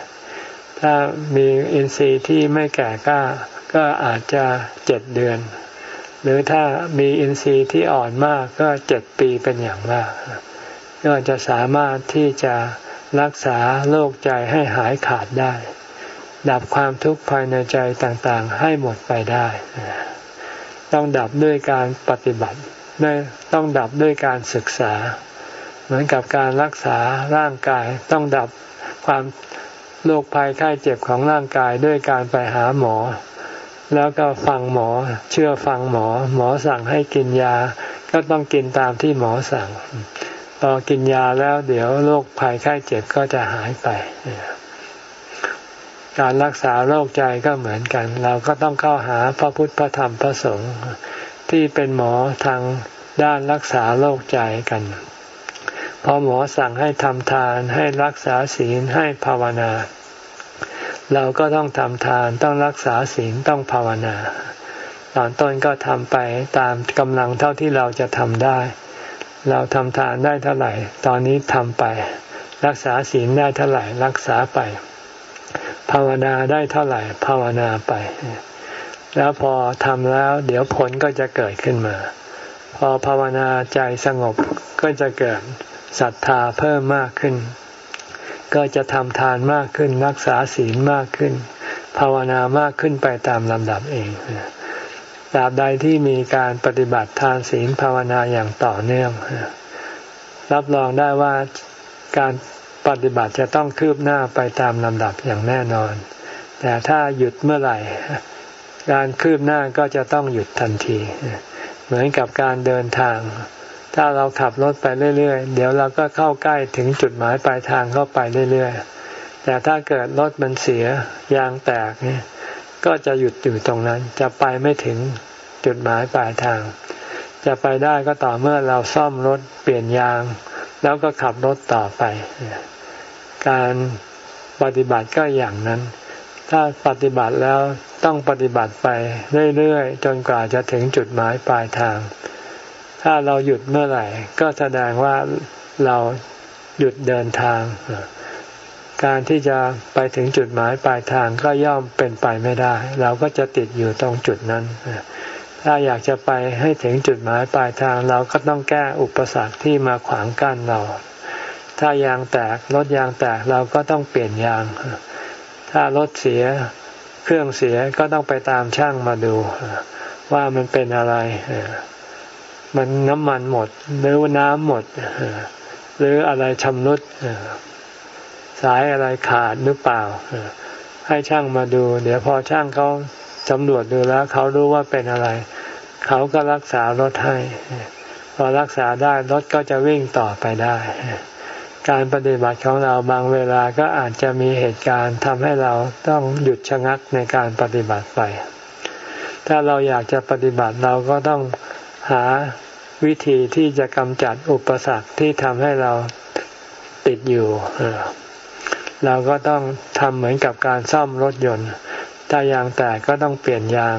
ถ้ามีอินทรีย์ที่ไม่แก่กล้าก็อาจจะเจ็ดเดือน หรือถ้ามีอินทรีย์ที่อ่อนมากก็เจ็ดปีเป็นอย่างมาก ก็จะสามารถที่จะรักษาโรคใจให้หายขาดได้ ดับความทุกข์ภายในใจต่างๆ ให้หมดไปได้ ต้องดับด้วยการปฏิบัติ ได้ต้องดับด้วยการศึกษา เหมือนกับการรักษาร่างกายต้องดับความโรคภัยไข้เจ็บของร่างกายด้วยการไปหาหมอ แล้วก็ฟังหมอเชื่อฟังหมอ หมอสั่งให้กินยา ก็ต้องกินตามที่หมอสั่งพอกินยาแล้วเดี๋ยวโรคภัยไข้เจ็บก็จะหายไป การรักษาโรคใจก็เหมือนกัน เราก็ต้องเข้าหาพระพุทธพระธรรมพระสงฆ์ ที่เป็นหมอทางด้านรักษาโรคใจกัน พอหมอสั่งให้ทำทานให้รักษาศีลให้ภาวนา เราก็ต้องทำทานต้องรักษาศีลต้องภาวนา ตอนต้นก็ทำไปตามกำลังเท่าที่เราจะทำได้ เราทำทานได้เท่าไหร่ ตอนนี้ทำไป รักษาศีลได้เท่าไหร่รักษาไป ภาวนาได้เท่าไหร่ภาวนาไป แล้วพอทำแล้ว เดี๋ยวผลก็จะเกิดขึ้นมา พอภาวนาใจสงบก็จะเกิดศรัทธาเพิ่มมากขึ้น ก็จะทำทานมากขึ้น รักษาศีลมากขึ้น ภาวนามากขึ้นไปตามลำดับเองตราบใดที่มีการปฏิบัติทานศีลภาวนาอย่างต่อเนื่อง รับรองได้ว่าการปฏิบัติจะต้องคืบหน้าไปตามลำดับอย่างแน่นอน แต่ถ้าหยุดเมื่อไหร่ การคืบหน้าก็จะต้องหยุดทันที เหมือนกับการเดินทาง ถ้าเราขับรถไปเรื่อยๆ เดี๋ยวเราก็เข้าใกล้ถึงจุดหมายปลายทางเข้าไปเรื่อยๆ แต่ถ้าเกิดรถมันเสียยางแตกเนี่ยก็จะหยุดอยู่ตรงนั้น จะไปไม่ถึงจุดหมายปลายทาง จะไปได้ก็ต่อเมื่อเราซ่อมรถเปลี่ยนยาง แล้วก็ขับรถต่อไป การปฏิบัติก็อย่างนั้น ถ้าปฏิบัติแล้ว ต้องปฏิบัติไปเรื่อยๆ จนกว่าจะถึงจุดหมายปลายทาง ถ้าเราหยุดเมื่อไหร่ ก็แสดงว่าเราหยุดเดินทาง การที่จะไปถึงจุดหมายปลายทางก็ย่อมเป็นไปไม่ได้ เราก็จะติดอยู่ตรงจุดนั้น ถ้าอยากจะไปให้ถึงจุดหมายปลายทาง เราก็ต้องแก้อุปสรรคที่มาขวางกั้นเรา ถ้ายางแตกรถยางแตกเราก็ต้องเปลี่ยนยาง ถ้ารถเสีย เครื่องเสียก็ต้องไปตามช่างมาดู ว่ามันเป็นอะไร มันน้ำมันหมด หรือว่าน้ำหมด หรืออะไรชำรุดสายอะไรขาดหรือเปล่า ให้ช่างมาดู เดี๋ยวพอช่างเขาสำรวจดูแล้วเขารู้ว่าเป็นอะไร เขาก็รักษารถให้ พอรักษาได้รถก็จะวิ่งต่อไปได้ การปฏิบัติของเราบางเวลาก็อาจจะมีเหตุการณ์ทำให้เราต้องหยุดชะงักในการปฏิบัติไป ถ้าเราอยากจะปฏิบัติเราก็ต้องหาวิธีที่จะกำจัดอุปสรรคที่ทำให้เราติดอยู่ เราก็ต้องทำเหมือนกับการซ่อมรถยนต์ ถ้ายางแตกก็ต้องเปลี่ยนยาง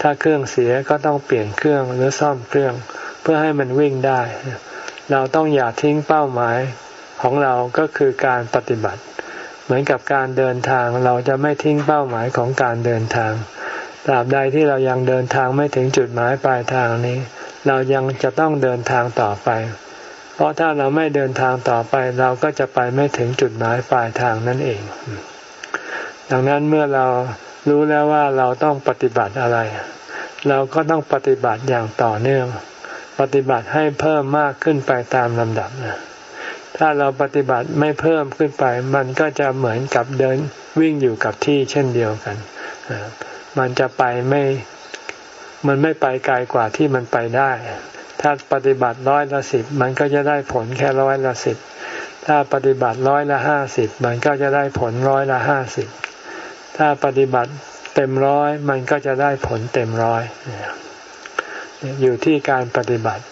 ถ้าเครื่องเสียก็ต้องเปลี่ยนเครื่องหรือซ่อมเครื่อง เพื่อให้มันวิ่งได้ เราต้องอย่าทิ้งเป้าหมาย ของเราก็คือการปฏิบัติ เหมือนกับการเดินทางเราจะไม่ทิ้งเป้าหมายของการเดินทางตราบใดที่เรายังเดินทางไม่ถึงจุดหมายปลายทางนี้ เรายังจะต้องเดินทางต่อไป เพราะถ้าเราไม่เดินทางต่อไป เราก็จะไปไม่ถึงจุดหมายปลายทางนั่นเอง ดังนั้นเมื่อเรารู้แล้วว่าเราต้องปฏิบัติอะไร เราก็ต้องปฏิบัติอย่างต่อเนื่อง ปฏิบัติให้เพิ่มมากขึ้นไปตามลำดับนะ ถ้าเราปฏิบัติไม่เพิ่มขึ้นไป มันก็จะเหมือนกับเดินวิ่งอยู่กับที่เช่นเดียวกัน มันจะไปไม่ มันไม่ไปไกลกว่าที่มันไปได้ ถ้าปฏิบัติร้อยละสิบมันก็จะได้ผลแค่ร้อยละสิบ ถ้าปฏิบัติร้อยละห้าสิบมันก็จะได้ผลร้อยละห้าสิบ ถ้าปฏิบัติเต็มร้อยมันก็จะได้ผลเต็มร้อย อยู่ที่การปฏิบัติ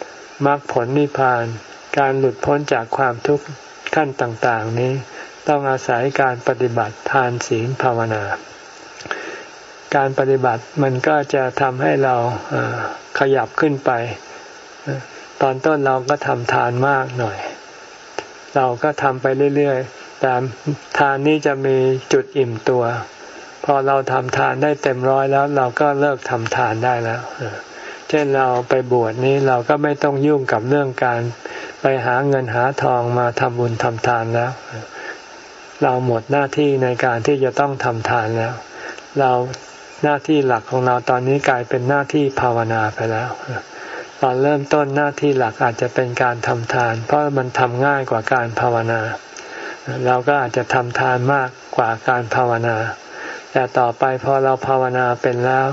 มรรคผลนิพพาน การหลุดพ้นจากความทุกข์ขั้นต่างๆ นี้ต้องอาศัยการปฏิบัติทานศีลภาวนา การปฏิบัติมันก็จะทำให้เราขยับขึ้นไป ตอนต้นเราก็ทำทานมากหน่อย เราก็ทำไปเรื่อยๆ แต่ทานนี้จะมีจุดอิ่มตัว พอเราทำทานได้เต็มร้อยแล้ว เราก็เลิกทำทานได้แล้ว เช่นเราไปบวชนี้เราก็ไม่ต้องยุ่งกับเรื่องการ ไปหาเงินหาทองมาทำบุญทำทานแล้ว เราหมดหน้าที่ในการที่จะต้องทำทานแล้ว เราหน้าที่หลักของเราตอนนี้กลายเป็นหน้าที่ภาวนาไปแล้ว ตอนเริ่มต้นหน้าที่หลักอาจจะเป็นการทำทาน เพราะมันทำง่ายกว่าการภาวนา เราก็อาจจะทำทานมากกว่าการภาวนา แต่ต่อไปพอเราภาวนาเป็นแล้ว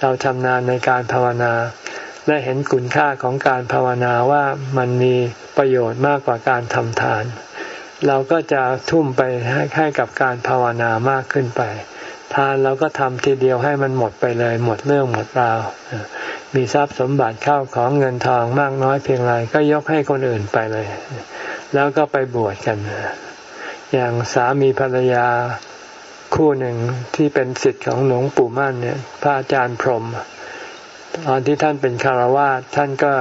เราชำนาญในการภาวนาและเห็นคุณค่าของการภาวนาว่ามันมี ประโยชน์มากกว่าการทำทาน เราก็จะทุ่มไปให้ให้กับการภาวนามากขึ้นไป ทานเราก็ทำทีเดียวให้มันหมดไปเลย หมดเรื่องหมดราวมีทรัพย์สมบัติเข้าของเงินทองมากน้อยเพียงไรก็ยกให้คนอื่นไปเลย แล้วก็ไปบวชกัน อย่างสามีภรรยาคู่หนึ่งที่เป็นสิทธิ์ของหลวงปู่มั่นเนี่ย พระอาจารย์พรมตอนที่ท่านเป็นคารวาสท่านก็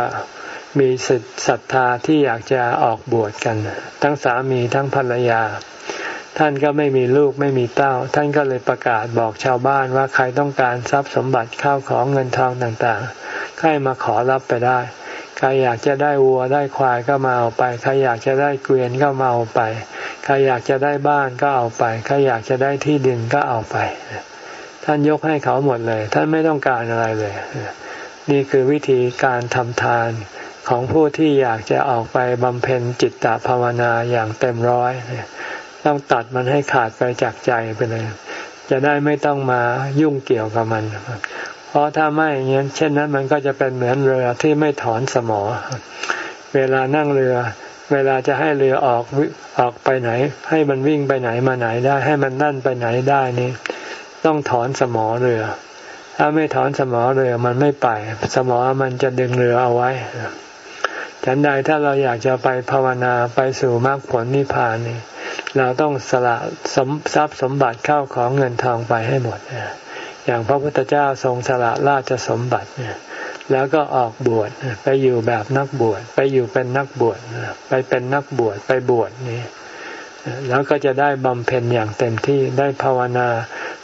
มีสิทธิศรัทธาที่อยากจะออกบวชกัน ทั้งสามีทั้งภรรยา ท่านก็ไม่มีลูกไม่มีเต้า ท่านก็เลยประกาศบอกชาวบ้านว่าใครต้องการทรัพย์สมบัติข้าวของเงินทองต่างๆให้มาขอรับไปได้ ใครอยากจะได้วัวได้ควายก็มาเอาไป ใครอยากจะได้เกวียนก็มาเอาไป ใครอยากจะได้บ้านก็เอาไป ใครอยากจะได้ที่ดินก็เอาไป ท่านยกให้เขาหมดเลย ท่านไม่ต้องการอะไรเลยนี่คือวิธีการทำทาน ของผู้ที่อยากจะออกไปบำเพ็ญจิตตภาวนาอย่างเต็มร้อย ต้องตัดมันให้ขาดไปจากใจไปเลย จะได้ไม่ต้องมายุ่งเกี่ยวกับมัน เพราะถ้าไม่อย่างนี้เช่นนั้นมันก็จะเป็นเหมือนเรือที่ไม่ถอนสมอ เวลานั่งเรือ เวลาจะให้เรือออกออกไปไหน ให้มันวิ่งไปไหนมาไหนได้ ให้มันนั่นไปไหนได้นี่ต้องถอนสมอเรือถ้าไม่ถอนสมอเรือมันไม่ไป สมอมันจะดึงเรือเอาไว้ ฉันใดถ้าเราอยากจะไปภาวนาไปสู่มรรคผลนิพพานนี่เราต้องสละสมทรัพย์สมบัติเข้าของเงินทองไปให้หมดอย่างพระพุทธเจ้าทรงสละราชสมบัติเนี่ยแล้วก็ออกบวชไปอยู่แบบนักบวชไปอยู่เป็นนักบวชไปเป็นนักบวชไปบวชนี่แล้วก็จะได้บำเพ็ญอย่างเต็มที่ได้ภาวนา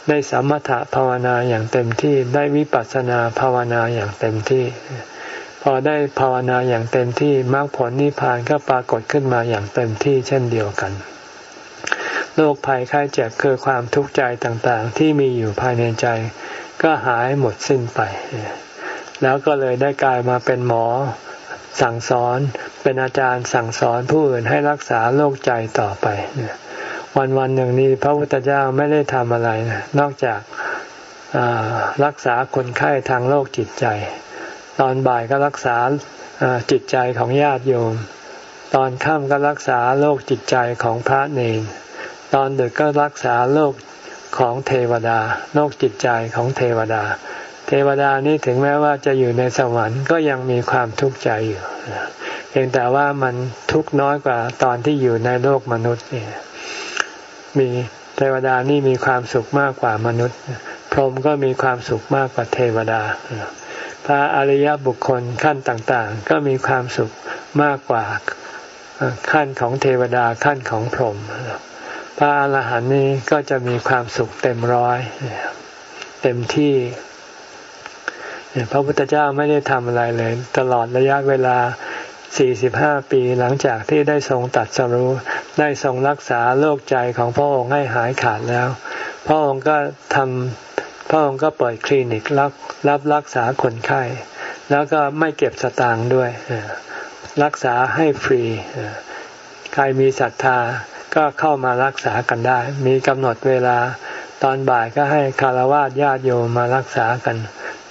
ได้สมถะภาวนาอย่างเต็มที่ได้วิปัสสนาภาวนาอย่างเต็มที่ พอได้ภาวนาอย่างเต็มที่มรรคผลนิพพานก็ปรากฏขึ้นมาอย่างเต็มที่เช่นเดียวกันโรคภัยไข้เจ็บคือความทุกข์ใจต่างๆ ที่มีอยู่ภายในใจ ก็หายหมดสิ้นไป แล้วก็เลยได้กลายมาเป็นหมอสั่งสอน เป็นอาจารย์สั่งสอนผู้อื่นให้รักษาโรคใจต่อไป วันวันหนึ่งนี้พระพุทธเจ้าไม่ได้ทำอะไรนะนอกจากรักษาคนไข้ทางโรคจิตใจ ตอนบ่ายก็รักษาจิตใจของญาติโยม ตอนค่ำก็รักษาโรคจิตใจของพระเนรตอนดึกก็รักษาโรคของเทวดาโรคจิตใจของเทวดา เทวดานี่ถึงแม้ว่าจะอยู่ในสวรรค์ก็ยังมีความทุกข์ใจอยู่เพียงแต่ว่ามันทุกข์น้อยกว่าตอนที่อยู่ในโลกมนุษย์เนี่ยมีเทวดานี่มีความสุขมากกว่ามนุษย์ พรหมก็มีความสุขมากกว่าเทวดา พระอริยบุคคลขั้นต่างๆ ก็มีความสุขมากกว่าขั้นของเทวดาขั้นของพรหมพระอรหันต์นี้ก็จะมีความสุขเต็มร้อยเต็มที่พระพุทธเจ้าไม่ได้ทำอะไรเลย ตลอดระยะเวลาสี่สิบห้าปีหลังจากที่ได้ทรงตัดสรู้ ได้ทรงรักษาโรคใจของพระองค์ให้หายขาดแล้ว พระองค์ก็ทำ พระองค์ก็เปิดคลินิกรับรับรักษาคนไข้ แล้วก็ไม่เก็บสตางค์ด้วย รักษาให้ฟรี ใครมีศรัทธาก็เข้ามารักษากันได้ มีกำหนดเวลา ตอนบ่ายก็ให้คารวะญาติโยมมารักษากัน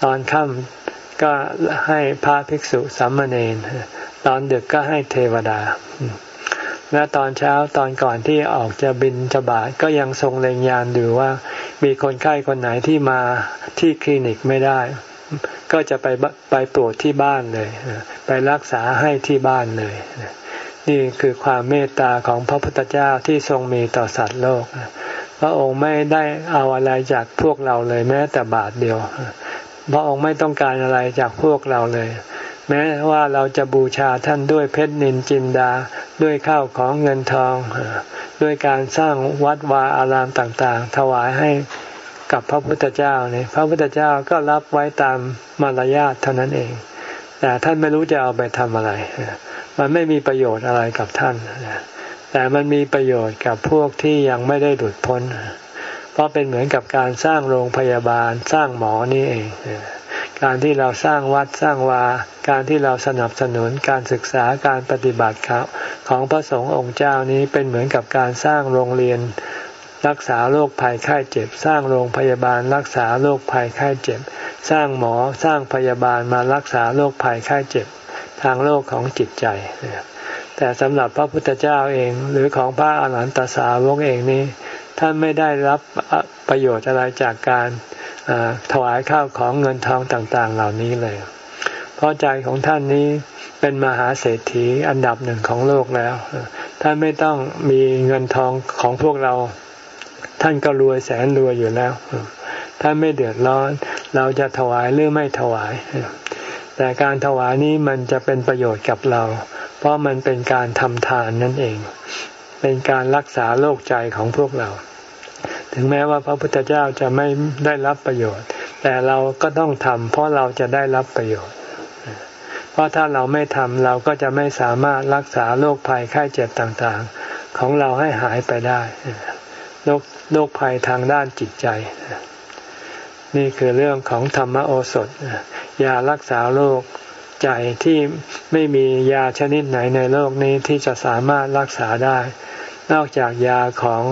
ตอนค่ำก็ให้พระภิกษุสามมเณรตอนดึกก็ให้เทวดา และตอนเช้าตอนก่อนที่ออกจะบินจะบาทก็ยังทรงเล็งยานดูว่า มีคนไข้คนไหนที่มาที่คลินิกไม่ได้ ก็จะไปไปโปรดที่บ้านเลย ไปรักษาให้ที่บ้านเลย นี่คือความเมตตาของพระพุทธเจ้าที่ทรงมีต่อสัตว์โลก พระองค์ไม่ได้เอาอะไรจากพวกเราเลยแม้แต่บาทเดียวพระองค์ไม่ต้องการอะไรจากพวกเราเลย แม้ว่าเราจะบูชาท่านด้วยเพชรนินจินดาด้วยข้าวของเงินทอง ด้วยการสร้างวัดวาอารามต่างๆ ถวายให้กับพระพุทธเจ้าเนี่ยพระพุทธเจ้าก็รับไว้ตามมารยาทเท่านั้นเอง แต่ท่านไม่รู้จะเอาไปทำอะไร มันไม่มีประโยชน์อะไรกับท่าน แต่มันมีประโยชน์กับพวกที่ยังไม่ได้หลุดพ้น เพราะเป็นเหมือนกับการสร้างโรงพยาบาลสร้างหมอนี่เอง การที่เราสร้างวัดสร้างวา การที่เราสนับสนุนการศึกษาการปฏิบัติของพระสงฆ์องค์เจ้านี้เป็นเหมือนกับการสร้างโรงเรียน รักษาโรคภัยไข้เจ็บ สร้างโรงพยาบาล รักษาโรคภัยไข้เจ็บ สร้างหมอสร้างพยาบาลมารักษาโรคภัยไข้เจ็บ ทางโลกของจิตใจ แต่สำหรับพระพุทธเจ้าเองหรือของพระอรหันตสาวกเองนี้ท่านไม่ได้รับประโยชน์อะไรจากการ ถวายข้าวของเงินทองต่างๆ เหล่านี้เลย เพราะใจของท่านนี้เป็นมหาเศรษฐีอันดับหนึ่งของโลกแล้ว ท่านไม่ต้องมีเงินทองของพวกเรา ท่านก็รวยแสนรวยอยู่แล้ว ท่านไม่เดือดร้อน เราจะถวายหรือไม่ถวาย แต่การถวายนี้มันจะเป็นประโยชน์กับเรา เพราะมันเป็นการทำทานนั่นเอง เป็นการรักษาโรคใจของพวกเรา ถึงแม้ว่าพระพุทธเจ้าจะไม่ได้รับประโยชน์ แต่เราก็ต้องทำเพราะเราจะได้รับประโยชน์ เพราะถ้าเราไม่ทำเราก็จะไม่สามารถรักษาโรคภัยไข้เจ็บต่างๆ ของเราให้หายไปได้โรคโรคภัยทางด้านจิตใจ นี่คือเรื่องของธรรมโอสถยารักษาโรคใจที่ไม่มียาชนิดไหนในโลกนี้ที่จะสามารถรักษาได้ นอกจากยาของ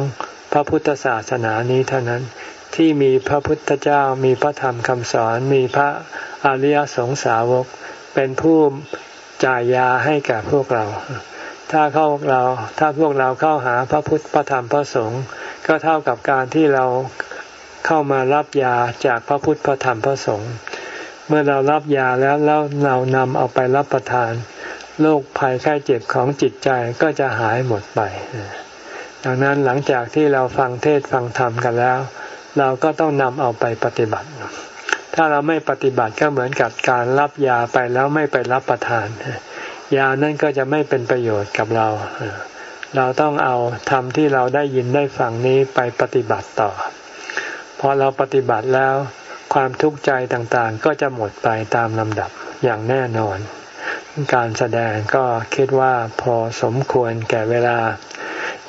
พระพุทธศาสนานี้เท่านั้นที่มีพระพุทธเจ้ามีพระธรรมคำสอนมีพระอริยสงสาวก เป็นผู้จ่ายยาให้แก่พวกเรา ถ้าเข้าเราถ้าพวกเราเข้าหาพระพุทธพระธรรมพระสงฆ์ก็เท่ากับการที่เราเข้ามารับยาจากพระพุทธพระธรรมพระสงฆ์เมื่อเรารับยาแล้วแล้วเรานำเอาไปรับประทานโรคภัยไข้เจ็บของจิตใจก็จะหายหมดไป ดังนั้นหลังจากที่เราฟังเทศฟังธรรมกันแล้ว เราก็ต้องนำเอาไปปฏิบัติ ถ้าเราไม่ปฏิบัติก็เหมือนกับการรับยาไปแล้วไม่ไปรับประทาน ยานั่นก็จะไม่เป็นประโยชน์กับเรา เราต้องเอาธรรมที่เราได้ยินได้ฟังนี้ไปปฏิบัติต่อ พอเราปฏิบัติแล้วความทุกข์ใจต่างๆ ก็จะหมดไปตามลำดับอย่างแน่นอน การแสดงก็คิดว่าพอสมควรแก่เวลา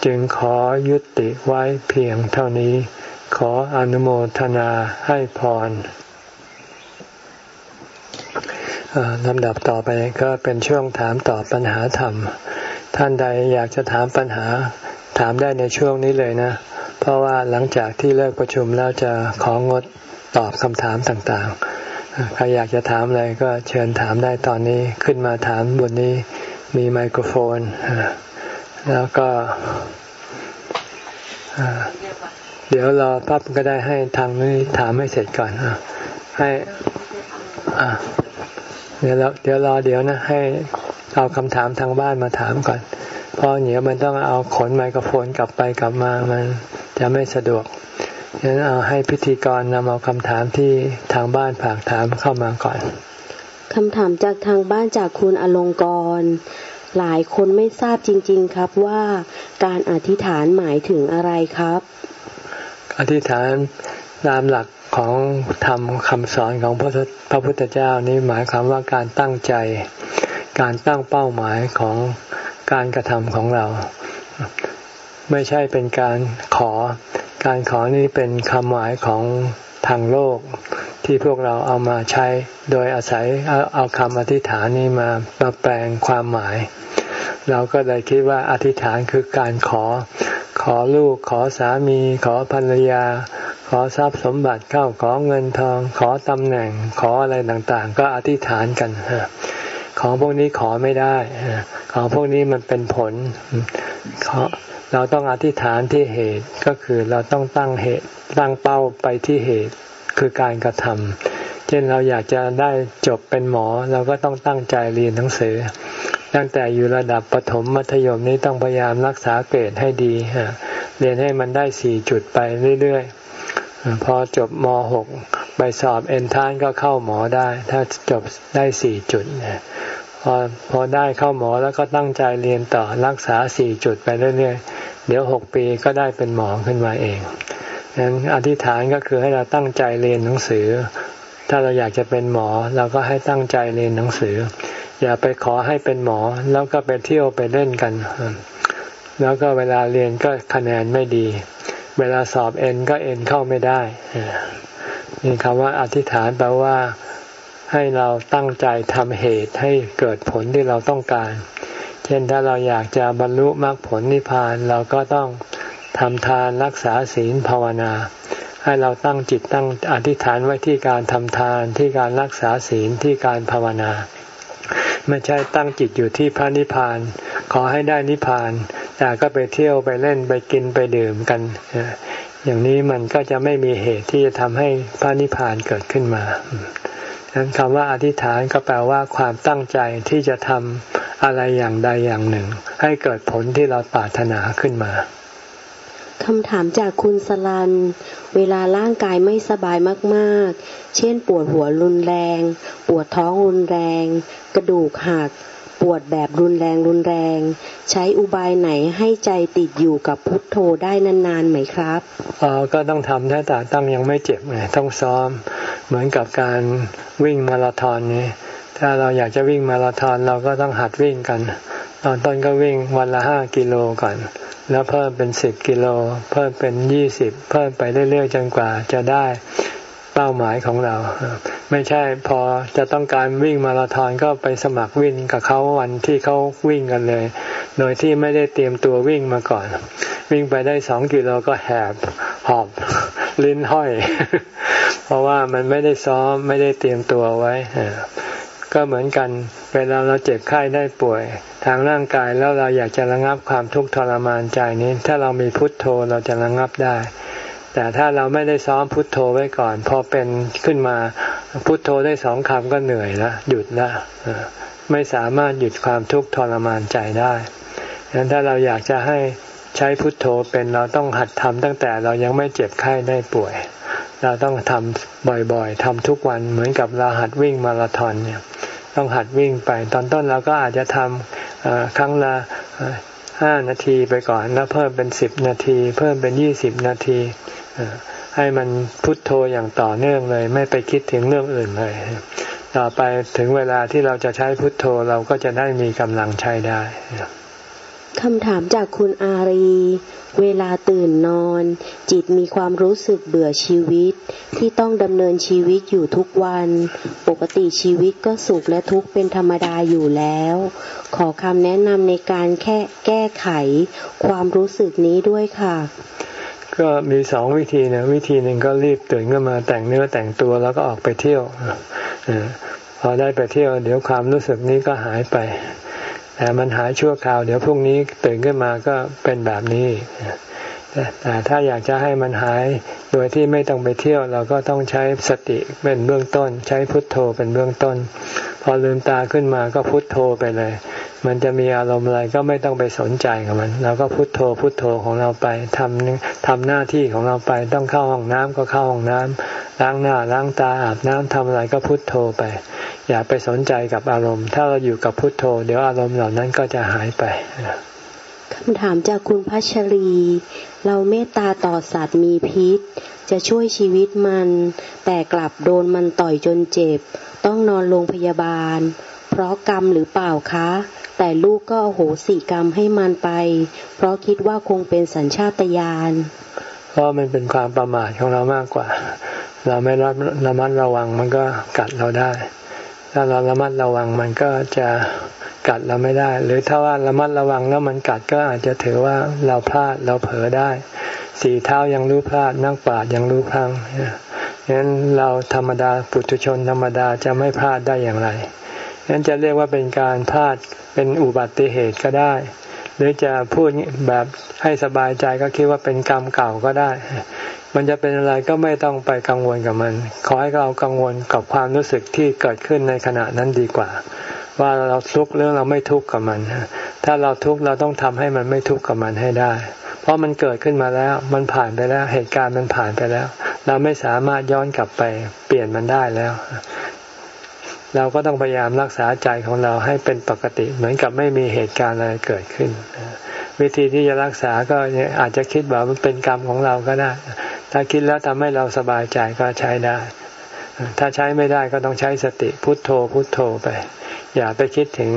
จึงขอยุติไว้เพียงเท่านี้ ขออนุโมทนาให้พรลำดับต่อไปก็เป็นช่วงถามตอบปัญหาธรรม ท่านใดอยากจะถามปัญหา ถามได้ในช่วงนี้เลยนะ เพราะว่าหลังจากที่เลิกประชุมแล้วจะของดตอบคำถามต่างๆ ใครอยากจะถามอะไรก็เชิญถามได้ตอนนี้ขึ้นมาถามบนนี้มีไมโครโฟน แล้วก็เดี๋ยวรอปั๊บก็ได้ให้ทางนี้ถามให้เสร็จก่อนให้เดี๋ยวเดี๋ยวรอเดี๋ยวนะ ให้เอาคำถามทางบ้านมาถามก่อน เพราะเดี๋ยวมันต้องเอาขนไมโครโฟนกลับไปกลับมามันจะไม่สะดวกฉะนั้นเอาให้พิธีกรนำเอาคำถามที่ทางบ้านฝากถามเข้ามาก่อนคำถามจากทางบ้านจากคุณอลงกร หลายคนไม่ทราบจริง ๆ ครับว่าการอธิษฐานหมายถึงอะไรครับ อธิษฐานตามหลักของธรรมคำสอนของพระพระพุทธเจ้านี้หมายความว่าการตั้งใจ การตั้งเป้าหมายของการกระทำของเรา ไม่ใช่เป็นการขอ การขอนี้เป็นคำหมายของทางโลก ที่พวกเราเอามาใช้ โดยอาศัยเอาเอาคำอธิษฐานนี้มามาแปลงความหมาย เราก็เลยคิดว่าอธิษฐานคือการขอ ขอลูก ขอสามี ขอภรรยา ขอทรัพย์สมบัติเข้าขอเงินทอง ขอตำแหน่ง ขออะไรต่างๆ ก็อธิษฐานกันของพวกนี้ขอไม่ได้ ของพวกนี้มันเป็นผลเราต้องอธิษฐานที่เหตุก็คือเราต้องตั้งเหตุตั้งเป้าไปที่เหตุ คือการกระทำเช่นเราอยากจะได้จบเป็นหมอเราก็ต้องตั้งใจเรียนหนังสือ ตั้งแต่อยู่ระดับประถมมัธยมนี้ต้องพยายามรักษาเกรดให้ดีเรียนให้มันได้สี่จุดไปเรื่อยๆ พอจบมหกไปสอบเอนทานก็เข้าหมอได้ ถ้าจบได้สี่จุดพอพอได้เข้าหมอแล้วก็ตั้งใจเรียนต่อรักษาสี่จุดไปเรื่อยๆ เดี๋ยวหกปีก็ได้เป็นหมอขึ้นมาเอง นั้นอธิษฐานก็คือให้เราตั้งใจเรียนหนังสือ ถ้าเราอยากจะเป็นหมอ เราก็ให้ตั้งใจเรียนหนังสือ อย่าไปขอให้เป็นหมอ แล้วก็ไปเที่ยวไปเล่นกัน แล้วก็เวลาเรียนก็คะแนนไม่ดี เวลาสอบเอ็นก็เอ็นเข้าไม่ได้นี่คำว่าอธิษฐานแปลว่าให้เราตั้งใจทำเหตุให้เกิดผลที่เราต้องการ เช่นถ้าเราอยากจะบรรลุมรรคผลนิพพานเราก็ต้อง ทำทานรักษาศีลภาวนา ให้เราตั้งจิตตั้งอธิษฐานไว้ที่การทำทานที่การรักษาศีลที่การภาวนา ไม่ใช่ตั้งจิตอยู่ที่พระนิพพาน ขอให้ได้นิพพาน แต่ก็ไปเที่ยวไปเล่นไปกินไปดื่มกัน อย่างนี้มันก็จะไม่มีเหตุที่จะทำให้พระนิพพานเกิดขึ้นมานั้นคำว่าอธิษฐานก็แปลว่าความตั้งใจที่จะทำอะไรอย่างใดอย่างหนึ่ง ให้เกิดผลที่เราปรารถนาขึ้นมา คำถามจากคุณสลัน เวลาร่างกายไม่สบายมากๆ เช่นปวดหัวรุนแรง ปวดท้องรุนแรง กระดูกหัก ปวดแบบรุนแรงรุนแรง ใช้อุบายไหนให้ใจติดอยู่กับพุทโธได้นานๆไหมครับอ๋อก็ต้องทำถ้าต่ตั้งยังไม่เจ็บไงต้องซ้อม เหมือนกับการวิ่งมาราธอนนี่ ถ้าเราอยากจะวิ่งมาราธอนเราก็ต้องหัดวิ่งกัน ตอนต้นก็วิ่งวันละห้ากิโลก่อน แล้วเพิ่มเป็นสิบกิโล เพิ่มเป็นยี่สิบเพิ่มไปเรื่อยๆจนกว่าจะได้เป้าหมายของเรา ไม่ใช่พอจะต้องการวิ่งมาราธอนก็ไปสมัครวิ่งกับเขาวันที่เขาวิ่งกันเลย โดยที่ไม่ได้เตรียมตัววิ่งมาก่อน วิ่งไปได้สองกิโลก็แหบหอบลิ้นห้อย เพราะว่ามันไม่ได้ซ้อมไม่ได้เตรียมตัวไว้ ก็เหมือนกัน เวลาเราเจ็บไข้ได้ป่วย ทางร่างกายแล้วเราอยากจะระงับความทุกข์ทรมานใจนี้ ถ้าเรามีพุทโธเราจะระงับได้ แต่ถ้าเราไม่ได้ซ้อมพุทโธไว้ก่อน พอเป็นขึ้นมาพุทโธได้สองคำก็เหนื่อยละหยุดละไม่สามารถหยุดความทุกข์ทรมานใจได้ดังนั้นถ้าเราอยากจะให้ใช้พุทโธเป็นเราต้องหัดทำตั้งแต่เรายังไม่เจ็บไข้ได้ป่วย เราต้องทำบ่อยๆทำทุกวันเหมือนกับเราหัดวิ่งมาราธอนเนี่ย ต้องหัดวิ่งไป ตอนต้นเราก็อาจจะทำครั้งละห้านาทีไปก่อน แล้วเพิ่มเป็นสิบนาที เพิ่มเป็นยี่สิบนาทีให้มันพุทโธอย่างต่อเนื่องเลย ไม่ไปคิดถึงเรื่องอื่นเลย ต่อไปถึงเวลาที่เราจะใช้พุทโธเราก็จะได้มีกำลังใช้ได้ คำถามจากคุณอารี เวลาตื่นนอน จิตมีความรู้สึกเบื่อชีวิต ที่ต้องดำเนินชีวิตอยู่ทุกวัน ปกติชีวิตก็สุขและทุกข์เป็นธรรมดาอยู่แล้ว ขอคำแนะนำในการแค่แก้ไข ความรู้สึกนี้ด้วยค่ะ ก็มีสองวิธีนะวิธีหนึ่งก็รีบตื่นขึ้นมาแต่งเนื้อแต่งตัวแล้วก็ออกไปเที่ยวพอได้ไปเที่ยว เดี๋ยวความรู้สึกนี้ก็หายไป มันหายชั่วคราว เดี๋ยวพรุ่งนี้ตื่นขึ้นมาก็เป็นแบบนี้ แต่ถ้าอยากจะให้มันหายโดยที่ไม่ต้องไปเที่ยวเราก็ต้องใช้สติเป็นเบื้องต้น ใช้พุทโธเป็นเบื้องต้น พอลืมตาขึ้นมาก็พุทโธไปเลย มันจะมีอารมณ์อะไรก็ไม่ต้องไปสนใจกับมันเราก็พุทโธพุทโธของเราไปทำทำหน้าที่ของเราไปต้องเข้าห้องน้ำก็เข้าห้องน้ำล้างหน้าล้างตาอาบน้ำทำอะไรก็พุทโธไป อย่าไปสนใจกับอารมณ์ ถ้าเราอยู่กับพุทโธ เดี๋ยวอารมณ์เหล่านั้นก็จะหายไป คำถามจากคุณพัชรี เราเมตตาต่อสัตว์มีพิษ จะช่วยชีวิตมัน แต่กลับโดนมันต่อยจนเจ็บ ต้องนอนโรงพยาบาล เพราะกรรมหรือเปล่าคะ แต่ลูกก็โหสิกรรมให้มันไป เพราะคิดว่าคงเป็นสัญชาตญาณเพราะมันเป็นความประมาทของเรามากกว่า เราไม่ระมัดระวังมันก็กัดเราได้ ถ้าเราระมัดระวังมันก็จะ กัดเราไม่ได้ หรือถ้าว่าระมัดระวังแล้วมันกัดก็อาจจะถือว่าเราพลาดเราเผลอได้ สี่เท้ายังรู้พลาดนักปราดยังรู้พังงั้นเราธรรมดาปุถุชนธรรมดาจะไม่พลาดได้อย่างไรงั้นจะเรียกว่าเป็นการพลาดเป็นอุบัติเหตุก็ได้ หรือจะพูดแบบให้สบายใจก็คิดว่าเป็นกรรมเก่าก็ได้มันจะเป็นอะไรก็ไม่ต้องไปกังวลกับมัน ขอให้เรากังวลกับความรู้สึกที่เกิดขึ้นในขณะนั้นดีกว่า ว่าเราทุกข์หรือเราไม่ทุกข์กับมัน ถ้าเราทุกข์เราต้องทำให้มันไม่ทุกข์กับมันให้ได้ เพราะมันเกิดขึ้นมาแล้ว มันผ่านไปแล้ว เหตุการณ์มันผ่านไปแล้ว เราไม่สามารถย้อนกลับไปเปลี่ยนมันได้แล้ว เราก็ต้องพยายามรักษาใจของเราให้เป็นปกติ เหมือนกับไม่มีเหตุการณ์อะไรเกิดขึ้น วิธีที่จะรักษาก็อาจจะคิดว่ามันเป็นกรรมของเราก็ได้ ถ้าคิดแล้วทำให้เราสบายใจก็ใช้ได้ ถ้าใช้ไม่ได้ก็ต้องใช้สติพุทโธพุทโธไป อย่าไปคิดถึง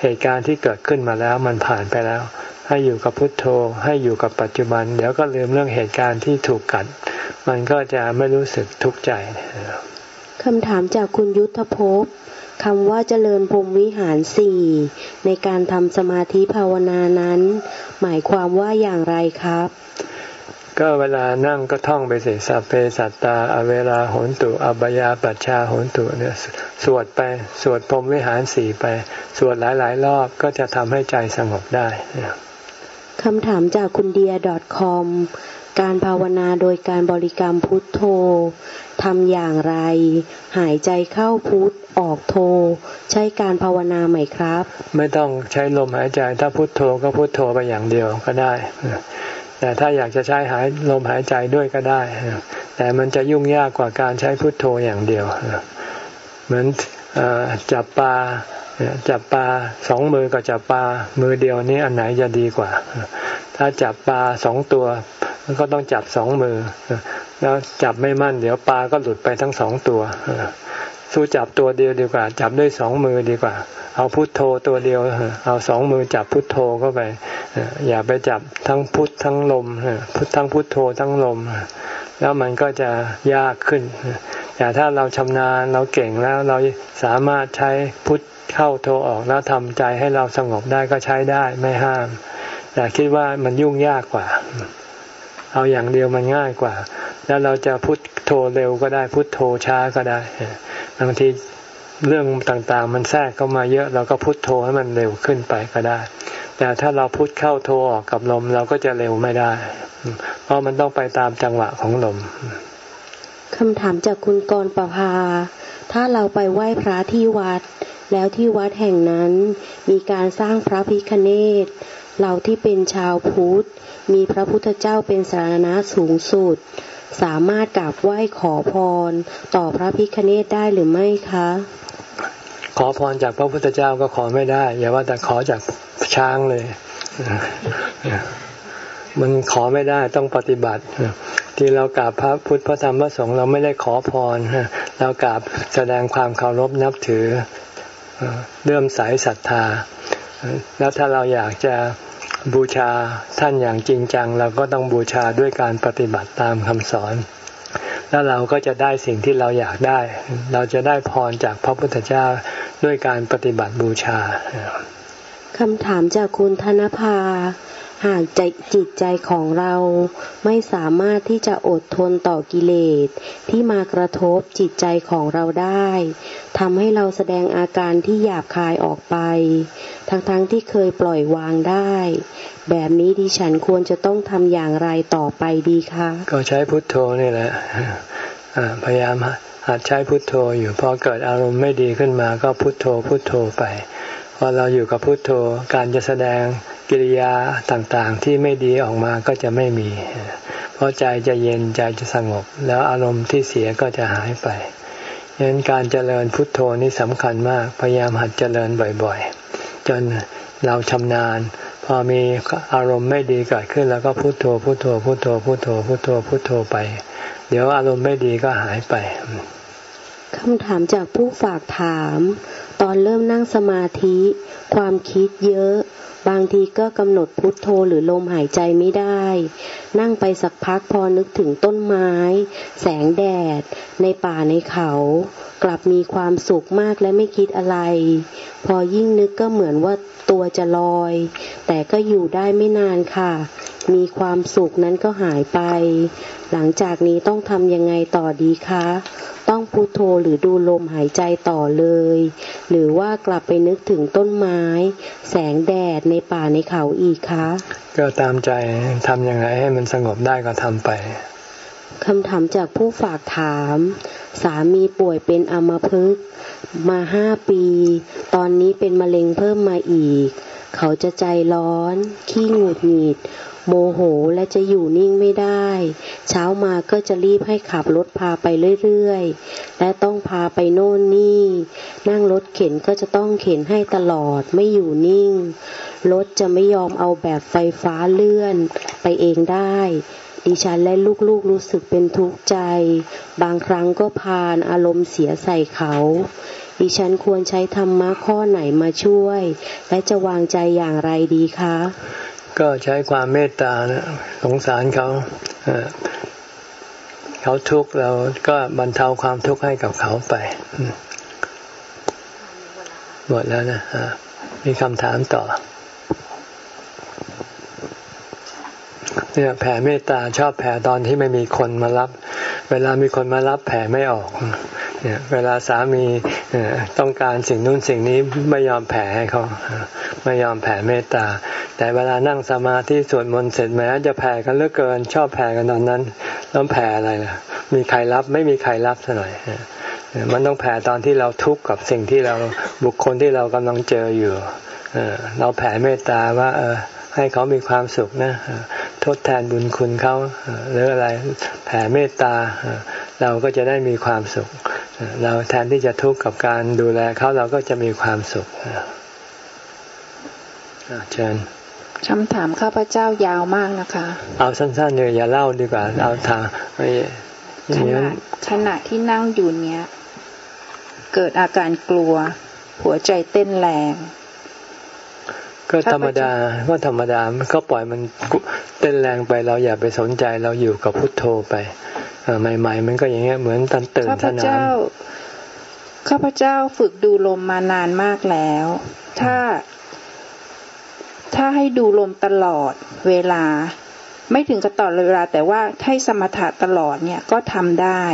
เหตุการณ์ที่เกิดขึ้นมาแล้วมันผ่านไปแล้ว ให้อยู่กับพุทโธ ให้อยู่กับปัจจุบัน เดี๋ยวก็ลืมเรื่องเหตุการณ์ที่ถูกกัด มันก็จะไม่รู้สึกทุกข์ใจคำถามจากคุณยุทธภพคำว่าเจริญพรมวิหารสี่ในการทำสมาธิภาวนานั้น หมายความว่าอย่างไรครับ ก็เวลานั่งก็ท่องไปสิสัพเพสัตตา อเวลาโหนตุอบายาปัชชาโหนตุเนี่ยสวดไปสวดพรมวิหารสี่ไป สวดหลายๆ รอบก็จะทำให้ใจสงบได้คำถามจากคุณเดีย .com การภาวนาโดยการบริกรรมพุทโธทำอย่างไร หายใจเข้าพุทออกโธใช้การภาวนาไหมครับ ไม่ต้องใช้ลมหายใจถ้าพุทโธก็พุทโธไปอย่างเดียวก็ได้ แต่ถ้าอยากจะใช้หายลมหายใจด้วยก็ได้ แต่มันจะยุ่งยากกว่าการใช้พุทโธอย่างเดียว เหมือนจับปลาจับปลาสองมือกับจับปลามือเดียวนี้อันไหนจะดีกว่า ถ้าจับปลาสองตัวก็ต้องจับสองมือ แล้วจับไม่มั่น เดี๋ยวปลาก็หลุดไปทั้งสองตัว สู้จับตัวเดียวดีกว่า จับด้วยสองมือดีกว่า เอาพุทโธตัวเดียว เอาสองมือจับพุทโธเข้าไป อย่าไปจับทั้งพุททั้งลมพุททั้งพุทโธทั้งลม แล้วมันก็จะยากขึ้น แต่ถ้าเราชำนาญเราเก่งแล้วเราสามารถใช้พุทเข้าโทรออกแล้วทำใจให้เราสงบได้ก็ใช้ได้ไม่ห้ามอย่าคิดว่ามันยุ่งยากกว่า เอาอย่างเดียวมันง่ายกว่า แล้วเราจะพุทโธเร็วก็ได้พุทโธช้าก็ได้บางทีเรื่องต่างๆ มันแทรกเข้ามาเยอะเราก็พุทโธให้มันเร็วขึ้นไปก็ได้ แต่ถ้าเราพุทเข้าโธออกกับลมเราก็จะเร็วไม่ได้ เพราะมันต้องไปตามจังหวะของลมคำถามจากคุณกรประภา ถ้าเราไปไหว้พระที่วัด แล้วที่วัดแห่งนั้น มีการสร้างพระพิคเนต เราที่เป็นชาวพุทธมีพระพุทธเจ้าเป็นสารณะสูงสุด สามารถกราบไหว้ขอพร ต่อพระพิคเนตได้หรือไม่คะ ขอพรจากพระพุทธเจ้าก็ขอไม่ได้ อย่าว่าแต่ขอจากช้างเลย มันขอไม่ได้ต้องปฏิบัติที่เรากราบพระพุทธพระธรรมพระสงฆ์เราไม่ได้ขอพรเรากราบแสดงความเคารพนับถือเลื่อมใสศรัทธา แล้วถ้าเราอยากจะ บูชาท่านอย่างจริงจัง เราก็ต้องบูชาด้วยการปฏิบัติตามคำสอน แล้วเราก็จะได้สิ่งที่เราอยากได้ เราจะได้พรจากพระพุทธเจ้าด้วยการปฏิบัติบูชา คำถามจากคุณธนภา หากใจจิตใจของเราไม่สามารถที่จะอดทนต่อกิเลสที่มากระทบจิตใจของเราได้ทำให้เราแสดงอาการที่หยาบคายออกไป ทั้งๆทที่เคยปล่อยวางได้ แบบนี้ดิฉันควรจะต้องทำอย่างไรต่อไปดีคะ ก็ใช้พุทโธนี่แหละพยายามหัดใช้พุทโธอยู่พอเกิดอารมณ์ไม่ดีขึ้นมาก็พุทโธพุทโธไป พอเราอยู่กับพุทโธการจะแสดงกิริยาต่างๆ ที่ไม่ดีออกมาก็จะไม่มี เพราะใจจะเย็นใจจะสงบ แล้วอารมณ์ที่เสียก็จะหายไปฉะนั้นการเจริญพุทโธนี่สำคัญมาก พยายามหัดเจริญบ่อยๆ จนเราชำนาญ พอมีอารมณ์ไม่ดีเกิดขึ้นแล้วก็พุทโธพุทโธพุทโธพุทโธพุทโธพุทโธไป เดี๋ยวอารมณ์ไม่ดีก็หายไป คำถามจากผู้ฝากถาม ตอนเริ่มนั่งสมาธิ ความคิดเยอะ บางทีก็กำหนดพุทโธหรือลมหายใจไม่ได้ นั่งไปสักพักพอนึกถึงต้นไม้ แสงแดด ในป่าในเขา กลับมีความสุขมากและไม่คิดอะไร พอยิ่งนึกก็เหมือนว่าตัวจะลอย แต่ก็อยู่ได้ไม่นานค่ะ มีความสุขนั้นก็หายไป หลังจากนี้ต้องทำยังไงต่อดีคะ ต้องพุโทโธหรือดูลมหายใจต่อเลย หรือว่ากลับไปนึกถึงต้นไม้ แสงแดดในป่าในเขาอีกคะ ก็ตามใจทำยังไงให้มันสงบได้ก็ทำไปคำถามจากผู้ฝากถาม สามีป่วยเป็นอัมพฤกษ์มาห้าปี ตอนนี้เป็นมะเร็งเพิ่มมาอีก เขาจะใจร้อน ขี้หงุดหงิด โมโหและจะอยู่นิ่งไม่ได้ เช้ามาก็จะรีบให้ขับรถพาไปเรื่อยๆ และต้องพาไปโน่นนี่ นั่งรถเข็นก็จะต้องเข็นให้ตลอดไม่อยู่นิ่ง รถจะไม่ยอมเอาแบบไฟฟ้าเลื่อนไปเองได้ ดิฉันและลูกๆรู้สึกเป็นทุกข์ใจ บางครั้งก็พานอารมณ์เสียใส่เขาดิฉันควรใช้ธรรมะข้อไหนมาช่วย และจะวางใจอย่างไรดีคะ ก็ใช้ความเมตตานะสงสารเขาเขาทุกข์เราก็บรรเทาความทุกข์ให้กับเขาไป หมดแล้วนะมีคำถามต่อ เนี่ยแผ่เมตตาชอบแผ่ตอนที่ไม่มีคนมารับ เวลามีคนมารับแผ่ไม่ออกเนี่ยเวลาสามีต้องการสิ่งนู้นสิ่งนี้ไม่ยอมแผ่ให้เขาไม่ยอมแผ่เมตตา แต่เวลานั่งสมาธิสวดมนต์เสร็จแม้จะแผ่กันเลือกเกิน ชอบแผ่กันตอนนั้นต้องแผ่อะไรล่ะมีใครรับไม่มีใครรับซะหน่อยมันต้องแผ่ตอนที่เราทุกข์กับสิ่งที่เราบุคคลที่เรากำลังเจออยู่เราแผ่เมตตาว่าเออให้เขามีความสุขนะ ทดแทนบุญคุณเขาหรืออะไรแผ่เมตตาเราก็จะได้มีความสุข เราแทนที่จะทุกข์กับการดูแลเขาเราก็จะมีความสุขเชิญคำถามข้าพเจ้ายาวมากนะคะ เอาสั้นๆเลยอย่าเล่าดีกว่า เอาทางขณะขณะที่นั่งอยู่เนี้ย เกิดอาการกลัว หัวใจเต้นแรง ก็ธรรมดาก็ธรรมดาก็ปล่อยมันเต้นแรงไปเราอย่าไปสนใจเราอยู่กับพุทโธไปใหม่ๆมันก็อย่างเงี้ยเหมือนตันตื่นทนานข้าพเจ้าฝึกดูลมมานานมากแล้ว ถ้า ถ้าให้ดูลมตลอดเวลา ไม่ถึงกับตลอดเวลา แต่ว่าให้สมถะตลอดเนี่ยก็ทำได้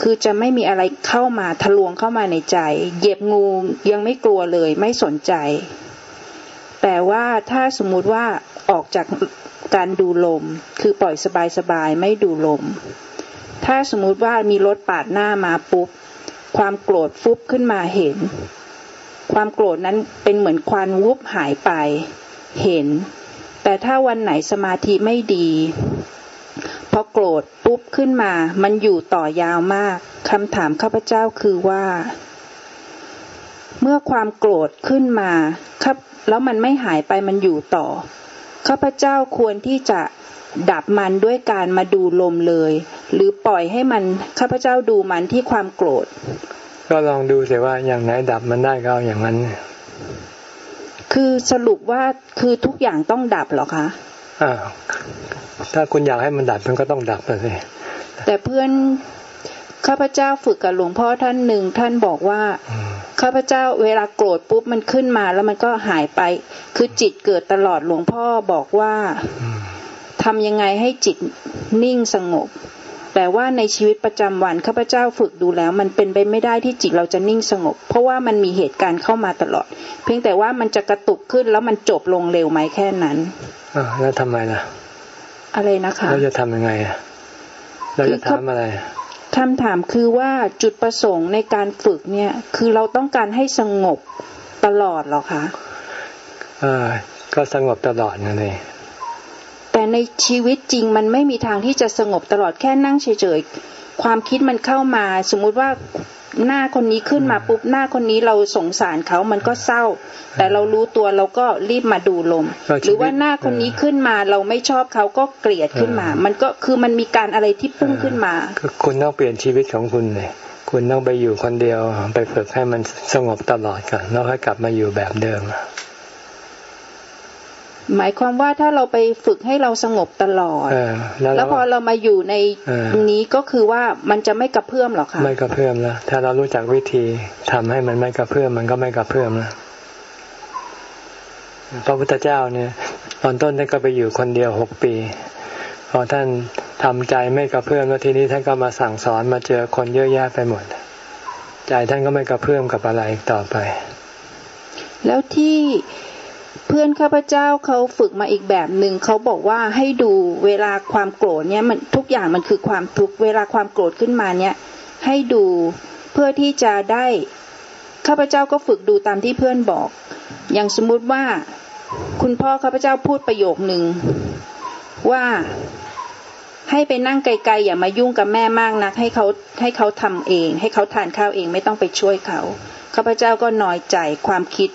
คือจะไม่มีอะไรเข้ามาทะลวงเข้ามาในใจเหยียบงูยังไม่กลัวเลย ไม่สนใจ แต่ว่าถ้าสมมุติว่าออกจากการดูลม คือปล่อยสบายๆไม่ดูลม ถ้าสมมุติว่ามีรถปาดหน้ามาปุ๊บ ความโกรธฟุบขึ้นมาเห็น ความโกรธนั้นเป็นเหมือนควันวุบหายไป เห็น แต่ถ้าวันไหนสมาธิไม่ดีพอโกรธปุ๊บขึ้นมา มันอยู่ต่อยาวมากคำถามข้าพเจ้าคือว่า เมื่อความโกรธขึ้นมาครับแล้วมันไม่หายไปมันอยู่ต่อ ข้าพเจ้าควรที่จะดับมันด้วยการมาดูลมเลย หรือปล่อยให้มันข้าพเจ้าดูมันที่ความโกรธ ก็ลองดูสิว่าอย่างไหนดับมันได้ก็เอาอย่างนั้น คือสรุปว่าคือทุกอย่างต้องดับหรอคะอ่าถ้าคุณอยากให้มันดับมันก็ต้องดับสิแต่เพื่อน ข้าพเจ้าฝึกกับหลวงพ่อท่านหนึ่งท่านบอกว่าข้าพเจ้าเวลาโกรธปุ๊บมันขึ้นมาแล้วมันก็หายไป คือจิตเกิดตลอดหลวงพ่อบอกว่าทำยังไงให้จิตนิ่งสงบ แต่ว่าในชีวิตประจำวันข้าพเจ้าฝึกดูแล้ว มันเป็นไปไม่ได้ที่จิตเราจะนิ่งสงบ เพราะว่ามันมีเหตุการณ์เข้ามาตลอด เพียงแต่ว่ามันจะกระตุกขึ้นแล้วมันจบลงเร็วไหมแค่นั้นอ่าแล้วทำไมล่ะ อะไรนะคะเราจะทำยังไงอะเราจะทำอะไร คำถามคือว่าจุดประสงค์ในการฝึกเนี่ย คือเราต้องการให้สงบตลอดหรอคะอ่าก็สงบตลอดนั่นเองแต่ในชีวิตจริงมันไม่มีทางที่จะสงบตลอดแค่นั่งเฉยๆความคิดมันเข้ามา สมมุติว่า หน้าคนนี้ขึ้นมาปุ๊บหน้าคนนี้เราสงสารเขามันก็เศร้า แต่เรารู้ตัวเราก็รีบมาดูลม หรือว่าหน้าคนนี้ขึ้นมาเราไม่ชอบเขาก็เกลียดขึ้นมา มันก็คือมันมีการอะไรที่พุ่งขึ้นมาคุณต้องเปลี่ยนชีวิตของคุณเลยคุณต้องไปอยู่คนเดียวไปฝึกให้มันสงบตลอดก่อนแล้วค่อยกลับมาอยู่แบบเดิม หมายความว่าถ้าเราไปฝึกให้เราสงบตลอดเออแล้วแล้วพอเรามาอยู่ในเออนี้ก็คือว่ามันจะไม่กระเพื่อมหรอกค่ะไม่กระเพื่อมแล้วถ้าเรารู้จักวิธีทำให้มันไม่กระเพื่อมมันก็ไม่กระเพื่อมแล้วพระพุทธเจ้าเนี่ย ตอนต้นท่านก็ไปอยู่คนเดียวหกปีพอท่านทำใจไม่กระเพื่อมแล้วทีนี้ท่านก็มาสั่งสอนมาเจอคนเยอะแยะไปหมด ใจท่านก็ไม่กระเพื่อมกับอะไรอีกต่อไป แล้วที่ เพื่อนข้าพเจ้าเขาฝึกมาอีกแบบหนึ่งเขาบอกว่าให้ดูเวลาความโกรธเนี่ยมันทุกอย่างมันคือความทุกเวลาความโกรธขึ้นมาเนี่ย ให้ดูเพื่อที่จะได้ข้าพเจ้าก็ฝึกดูตามที่เพื่อนบอก อย่างสมมุติว่าคุณพ่อข้าพเจ้าพูดประโยคหนึ่งว่าให้ไปนั่งไกลๆอย่ามายุ่งกับแม่มากนัก ให้เขาให้เขาทำเอง ให้เขาทานข้าวเองไม่ต้องไปช่วยเขาข้าพเจ้าก็น้อยใจความคิด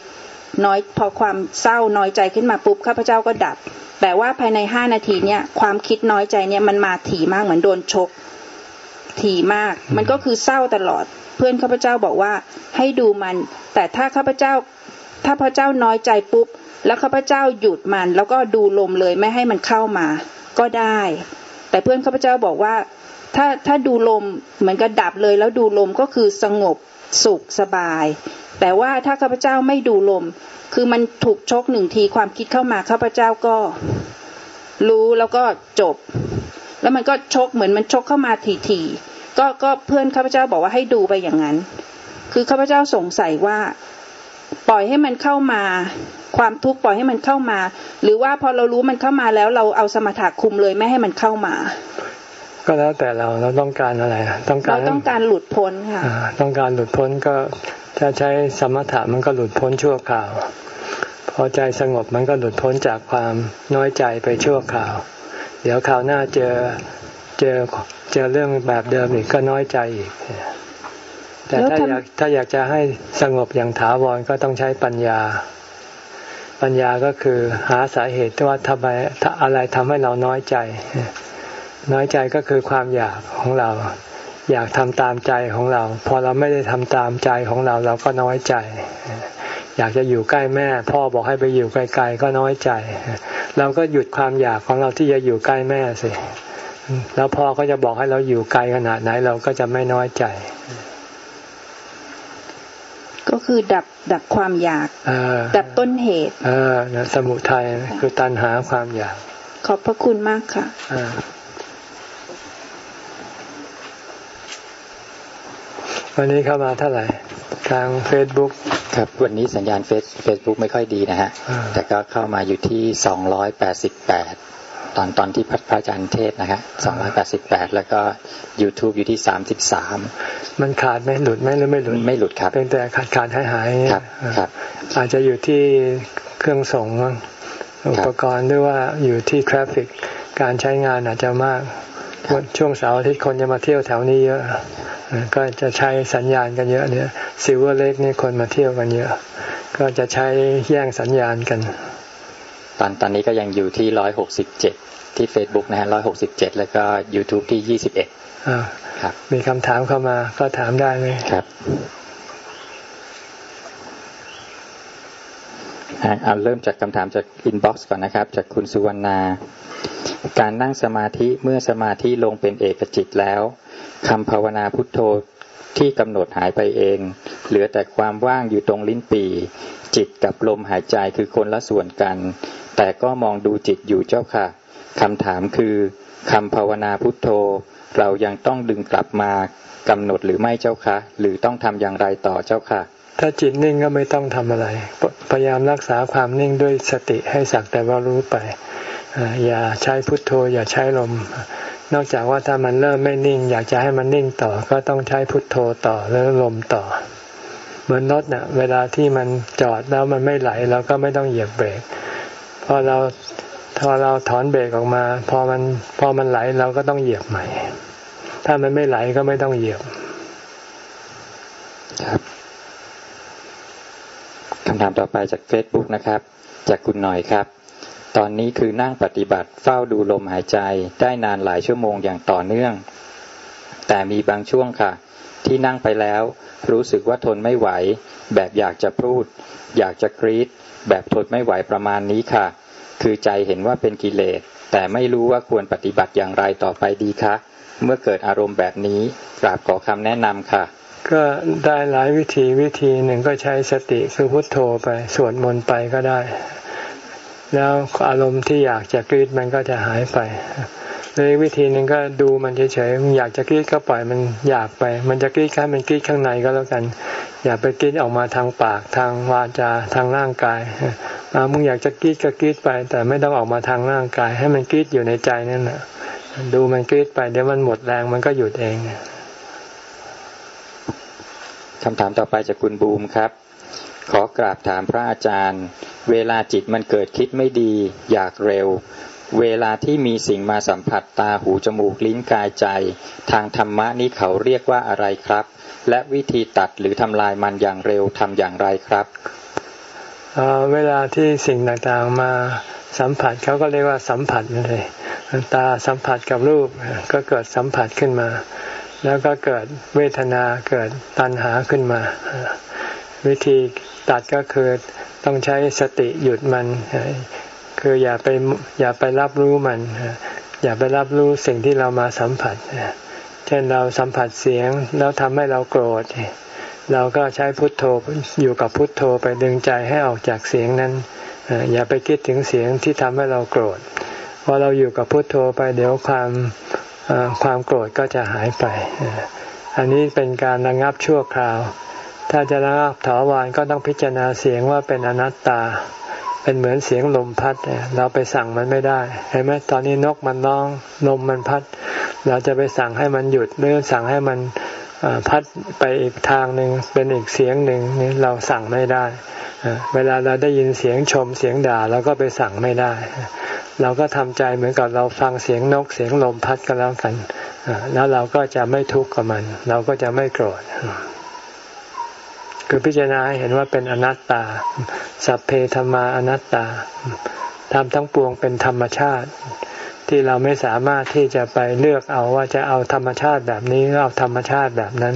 น้อยพอความเศร้าน้อยใจขึ้นมาปุ๊บข้าพเจ้าก็ดับ แต่ว่าภายในห้านาทีเนี่ยความคิดน้อยใจเนี่ยมันมาถี่มากเหมือนโดนชก ถี่มาก มันก็คือเศร้าตลอด เพื่อนข้าพเจ้าบอกว่าให้ดูมัน แต่ถ้าข้าพเจ้า ถ้าพระเจ้าน้อยใจปุ๊บ แล้วข้าพเจ้าหยุดมัน แล้วก็ดูลมเลยไม่ให้มันเข้ามา ก็ได้ แต่เพื่อนข้าพเจ้าบอกว่าถ้าถ้าดูลมเหมือนกับดับเลยแล้วดูลมก็คือสงบสุขสบาย แต่ว่าถ้าข้าพเจ้าไม่ดูลม คือมันถูกชกหนึ่งทีความคิดเข้ามาข้าพเจ้าก็ รู้แล้วก็จบ แล้วมันก็ชกเหมือนมันชกเข้ามาทีๆก็ก็เพื่อนข้าพเจ้าบอกว่าให้ดูไปอย่างนั้น คือข้าพเจ้าสงสัยว่า ปล่อยให้มันเข้ามา ความทุกข์ปล่อยให้มันเข้ามา หรือว่าพอเรารู้มันเข้ามาแล้วเราเอาสมถะคุมเลยไม่ให้มันเข้ามา ก็แล้วแต่เราเราต้องการอะไร ต้องการเราต้องการหลุดพ้นค่ะอ่าต้องการหลุดพ้นก็ถ้าใช้สมถะมันก็หลุดพ้นชั่วคราว พอใจสงบมันก็หลุดพ้นจากความน้อยใจไปชั่วคราว เดี๋ยวคราวหน้าเจอเจอเจอเรื่องแบบเดิมอีกก็น้อยใจอีกแต่ถ้าอยากถ้าอยากจะให้สงบอย่างถาวรก็ต้องใช้ปัญญา ปัญญาก็คือหาสาเหตุว่าทำไมอะไรทำให้เราน้อยใจ น้อยใจก็คือความอยากของเรา อยากทำตามใจของเรา พอเราไม่ได้ทำตามใจของเรา เราก็น้อยใจ อยากจะอยู่ใกล้แม่ พ่อบอกให้ไปอยู่ไกลๆก็น้อยใจ เราก็หยุดความอยากของเราที่จะอยู่ใกล้แม่สิแล้วพ่อก็จะบอกให้เราอยู่ไกลขนาดไหนเราก็จะไม่น้อยใจ ก็คือดับดับความอยากเออดับต้นเหตุ เออนะสมุทัยคือตัณหาความอยาก ขอบพระคุณมากค่ะ อ่า วันนี้เข้ามาเท่าไหร่ ทางเฟซบุ๊กครับวันนี้สัญญาณเฟซเฟซบุ๊กไม่ค่อยดีนะฮะอ่าแต่ก็เข้ามาอยู่ที่สองร้อยแปดสิบแปดตอนตอนที่พระพระอาจารย์เทศน์นะฮะสองร้อยแปดสิบแปดแล้วก็ YouTube อยู่ที่สามสิบสามมันขาดไหมหลุดไหมหรือไม่หลุด ไม่หลุดครับ เป็นแต่ขาดขาดหายหายๆครับอ่าครับ อาจจะอยู่ที่เครื่องส่งมั้งอุปกรณ์หรือว่าอยู่ที่ traffic การใช้งานอาจจะมาก ช่วงเสาร์อาทิตย์คนจะมาเที่ยวแถวนี้เยอะอ่าก็จะใช้สัญญาณกันเยอะเนี่ย Silver Lake นี่คนมาเที่ยวกันเยอะ ก็จะใช้แย่งสัญญาณกัน ตอนตอนนี้ก็ยังอยู่ที่ร้อยหกสิบเจ็ดที่ Facebook นะฮะร้อยหกสิบเจ็ดแล้วก็ YouTube ที่ยี่สิบเอ็ดอ่าครับมีคำถามเข้ามาก็ถามได้ไหมครับอะ เอาเริ่มจากคำถามจาก inbox ก่อนนะครับ จากคุณสุวรรณา การนั่งสมาธิเมื่อสมาธิลงเป็นเอกจิตแล้วคำภาวนาพุทโธที่กำหนดหายไปเอง เหลือแต่ความว่างอยู่ตรงลิ้นปี จิตกับลมหายใจคือคนละส่วนกัน แต่ก็มองดูจิตอยู่เจ้าค่ะคำถามคือคำภาวนาพุทโธ เรายังต้องดึงกลับมากำหนดหรือไม่เจ้าคะ หรือต้องทำอย่างไรต่อเจ้าค่ะ ถ้าจิตนิ่งก็ไม่ต้องทำอะไร พยายามรักษาความนิ่งด้วยสติให้สักแต่ว่ารู้ไปอ่าอย่าใช้พุทโธ อย่าใช้ลม นอกจากว่าถ้ามันเริ่มไม่นิ่ง อยากจะให้มันนิ่งต่อ ก็ต้องใช้พุทโธต่อแล้วลมต่อ เหมือนรถเนะ่ะ เวลาที่มันจอดแล้วมันไม่ไหลเราก็ไม่ต้องเหยียบเบรก พอเราพอเราถอนเบรกออกมา พอมันพอมันไหลเราก็ต้องเหยียบใหม่ ถ้ามันไม่ไหลก็ไม่ต้องเหยียบครับ คำถามต่อไปจาก Facebook นะครับ จากคุณหน่อยครับ ตอนนี้คือนั่งปฏิบัติเฝ้าดูลมหายใจได้นานหลายชั่วโมงอย่างต่อเนื่อง แต่มีบางช่วงค่ะ ที่นั่งไปแล้ว รู้สึกว่าทนไม่ไหว แบบอยากจะพูด อยากจะกรีดแบบทนไม่ไหวประมาณนี้ค่ะ คือใจเห็นว่าเป็นกิเลส แต่ไม่รู้ว่าควรปฏิบัติอย่างไรต่อไปดีคะ เมื่อเกิดอารมณ์แบบนี้กราบขอคำแนะนำค่ะ ก็ได้หลายวิธีวิธีหนึ่งก็ใช้สติคือพุทโธไปสวดมนต์ไปก็ได้ แล้วอารมณ์ที่อยากจะกรีดมันก็จะหายไปเลยวิธีหนึ่งก็ดูมันเฉยๆอยากจะกรีดก็ปล่อยมันอยากไป มันจะกรีดแค่มันกรีดข้างในก็แล้วกัน อย่าไปกรีดออกมาทางปากทางวาจาทางร่างกายอามึงอยากจะกรีดก็กรีดไป แต่ไม่ต้องออกมาทางร่างกาย ให้มันกรีดอยู่ในใจนั่นแหละดูมันกรีดไปเดี๋ยวมันหมดแรงมันก็หยุดเอง คำถามต่อไปจากคุณบูมครับ ขอกราบถามพระอาจารย์ เวลาจิตมันเกิดคิดไม่ดี อยากเร็ว เวลาที่มีสิ่งมาสัมผัสตาหูจมูกลิ้นกายใจ ทางธรรมะนี้เขาเรียกว่าอะไรครับ และวิธีตัดหรือทำลายมันอย่างเร็วทำอย่างไรครับเวลาที่สิ่งต่างๆมาสัมผัสเขาก็เรียกว่าสัมผัสเองตาสัมผัสกับรูปก็เกิดสัมผัสขึ้นมา แล้วก็เกิดเวทนาเกิดตัณหาขึ้นมา วิธีตัดก็คือต้องใช้สติหยุดมัน คืออย่าไปอย่าไปรับรู้มัน อย่าไปรับรู้สิ่งที่เรามาสัมผัส เช่นเราสัมผัสเสียงแล้วทำให้เราโกรธ เราก็ใช้พุทโธอยู่กับพุทโธไปดึงใจให้ออกจากเสียงนั้น อย่าไปคิดถึงเสียงที่ทำให้เราโกรธพอเราอยู่กับพุทโธไปเดี๋ยวความ ความโกรธก็จะหายไป อันนี้เป็นการระงับชั่วคราว ถ้าจะระงับถาวรก็ต้องพิจารณาเสียงว่าเป็นอนัตตา เป็นเหมือนเสียงลมพัด เราไปสั่งมันไม่ได้ เห็นไหมตอนนี้นกมันร้องลมมันพัด เราจะไปสั่งให้มันหยุดหรือสั่งให้มัน พัดไปอีกทางหนึ่งเป็นอีกเสียงหนึ่งนี่เราสั่งไม่ได้เวลาเราได้ยินเสียงชมเสียงด่าเราก็ไปสั่งไม่ได้ เราก็ทำใจเหมือนกับเราฟังเสียงนกเสียงลมพัดก็แล้วกันแล้วเราก็จะไม่ทุกข์กับมัน เราก็จะไม่โกรธคือพิจารณาเห็นว่าเป็นอนัตตา สัพเพธรรมาอนัตตาทำทั้งปวงเป็นธรรมชาติ ที่เราไม่สามารถที่จะไปเลือกเอาว่าจะเอาธรรมชาติแบบนี้หรือเอาธรรมชาติแบบนั้น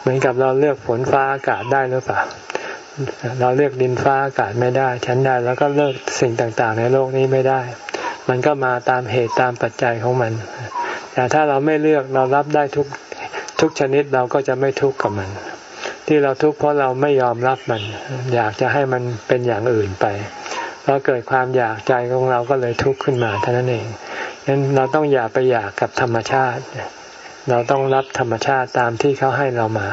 เหมือนกับเราเลือกฝนฟ้าอากาศได้หรือเปล่า เราเลือกดินฟ้าอากาศไม่ได้ฉันได้แล้วก็เลือกสิ่งต่างๆ ในโลกนี้ไม่ได้ มันก็มาตามเหตุตามปัจจัยของมัน แต่ถ้าเราไม่เลือกเรารับได้ทุกทุกชนิดเราก็จะไม่ทุกข์กับมัน ที่เราทุกข์เพราะเราไม่ยอมรับมัน อยากจะให้มันเป็นอย่างอื่นไปพอเกิดความอยากใจของเราก็เลยทุกข์ขึ้นมาเท่านั้นเอง ฉะนั้นเราต้องอย่าไปอยากกับธรรมชาติ เราต้องรับธรรมชาติตามที่เขาให้เรามา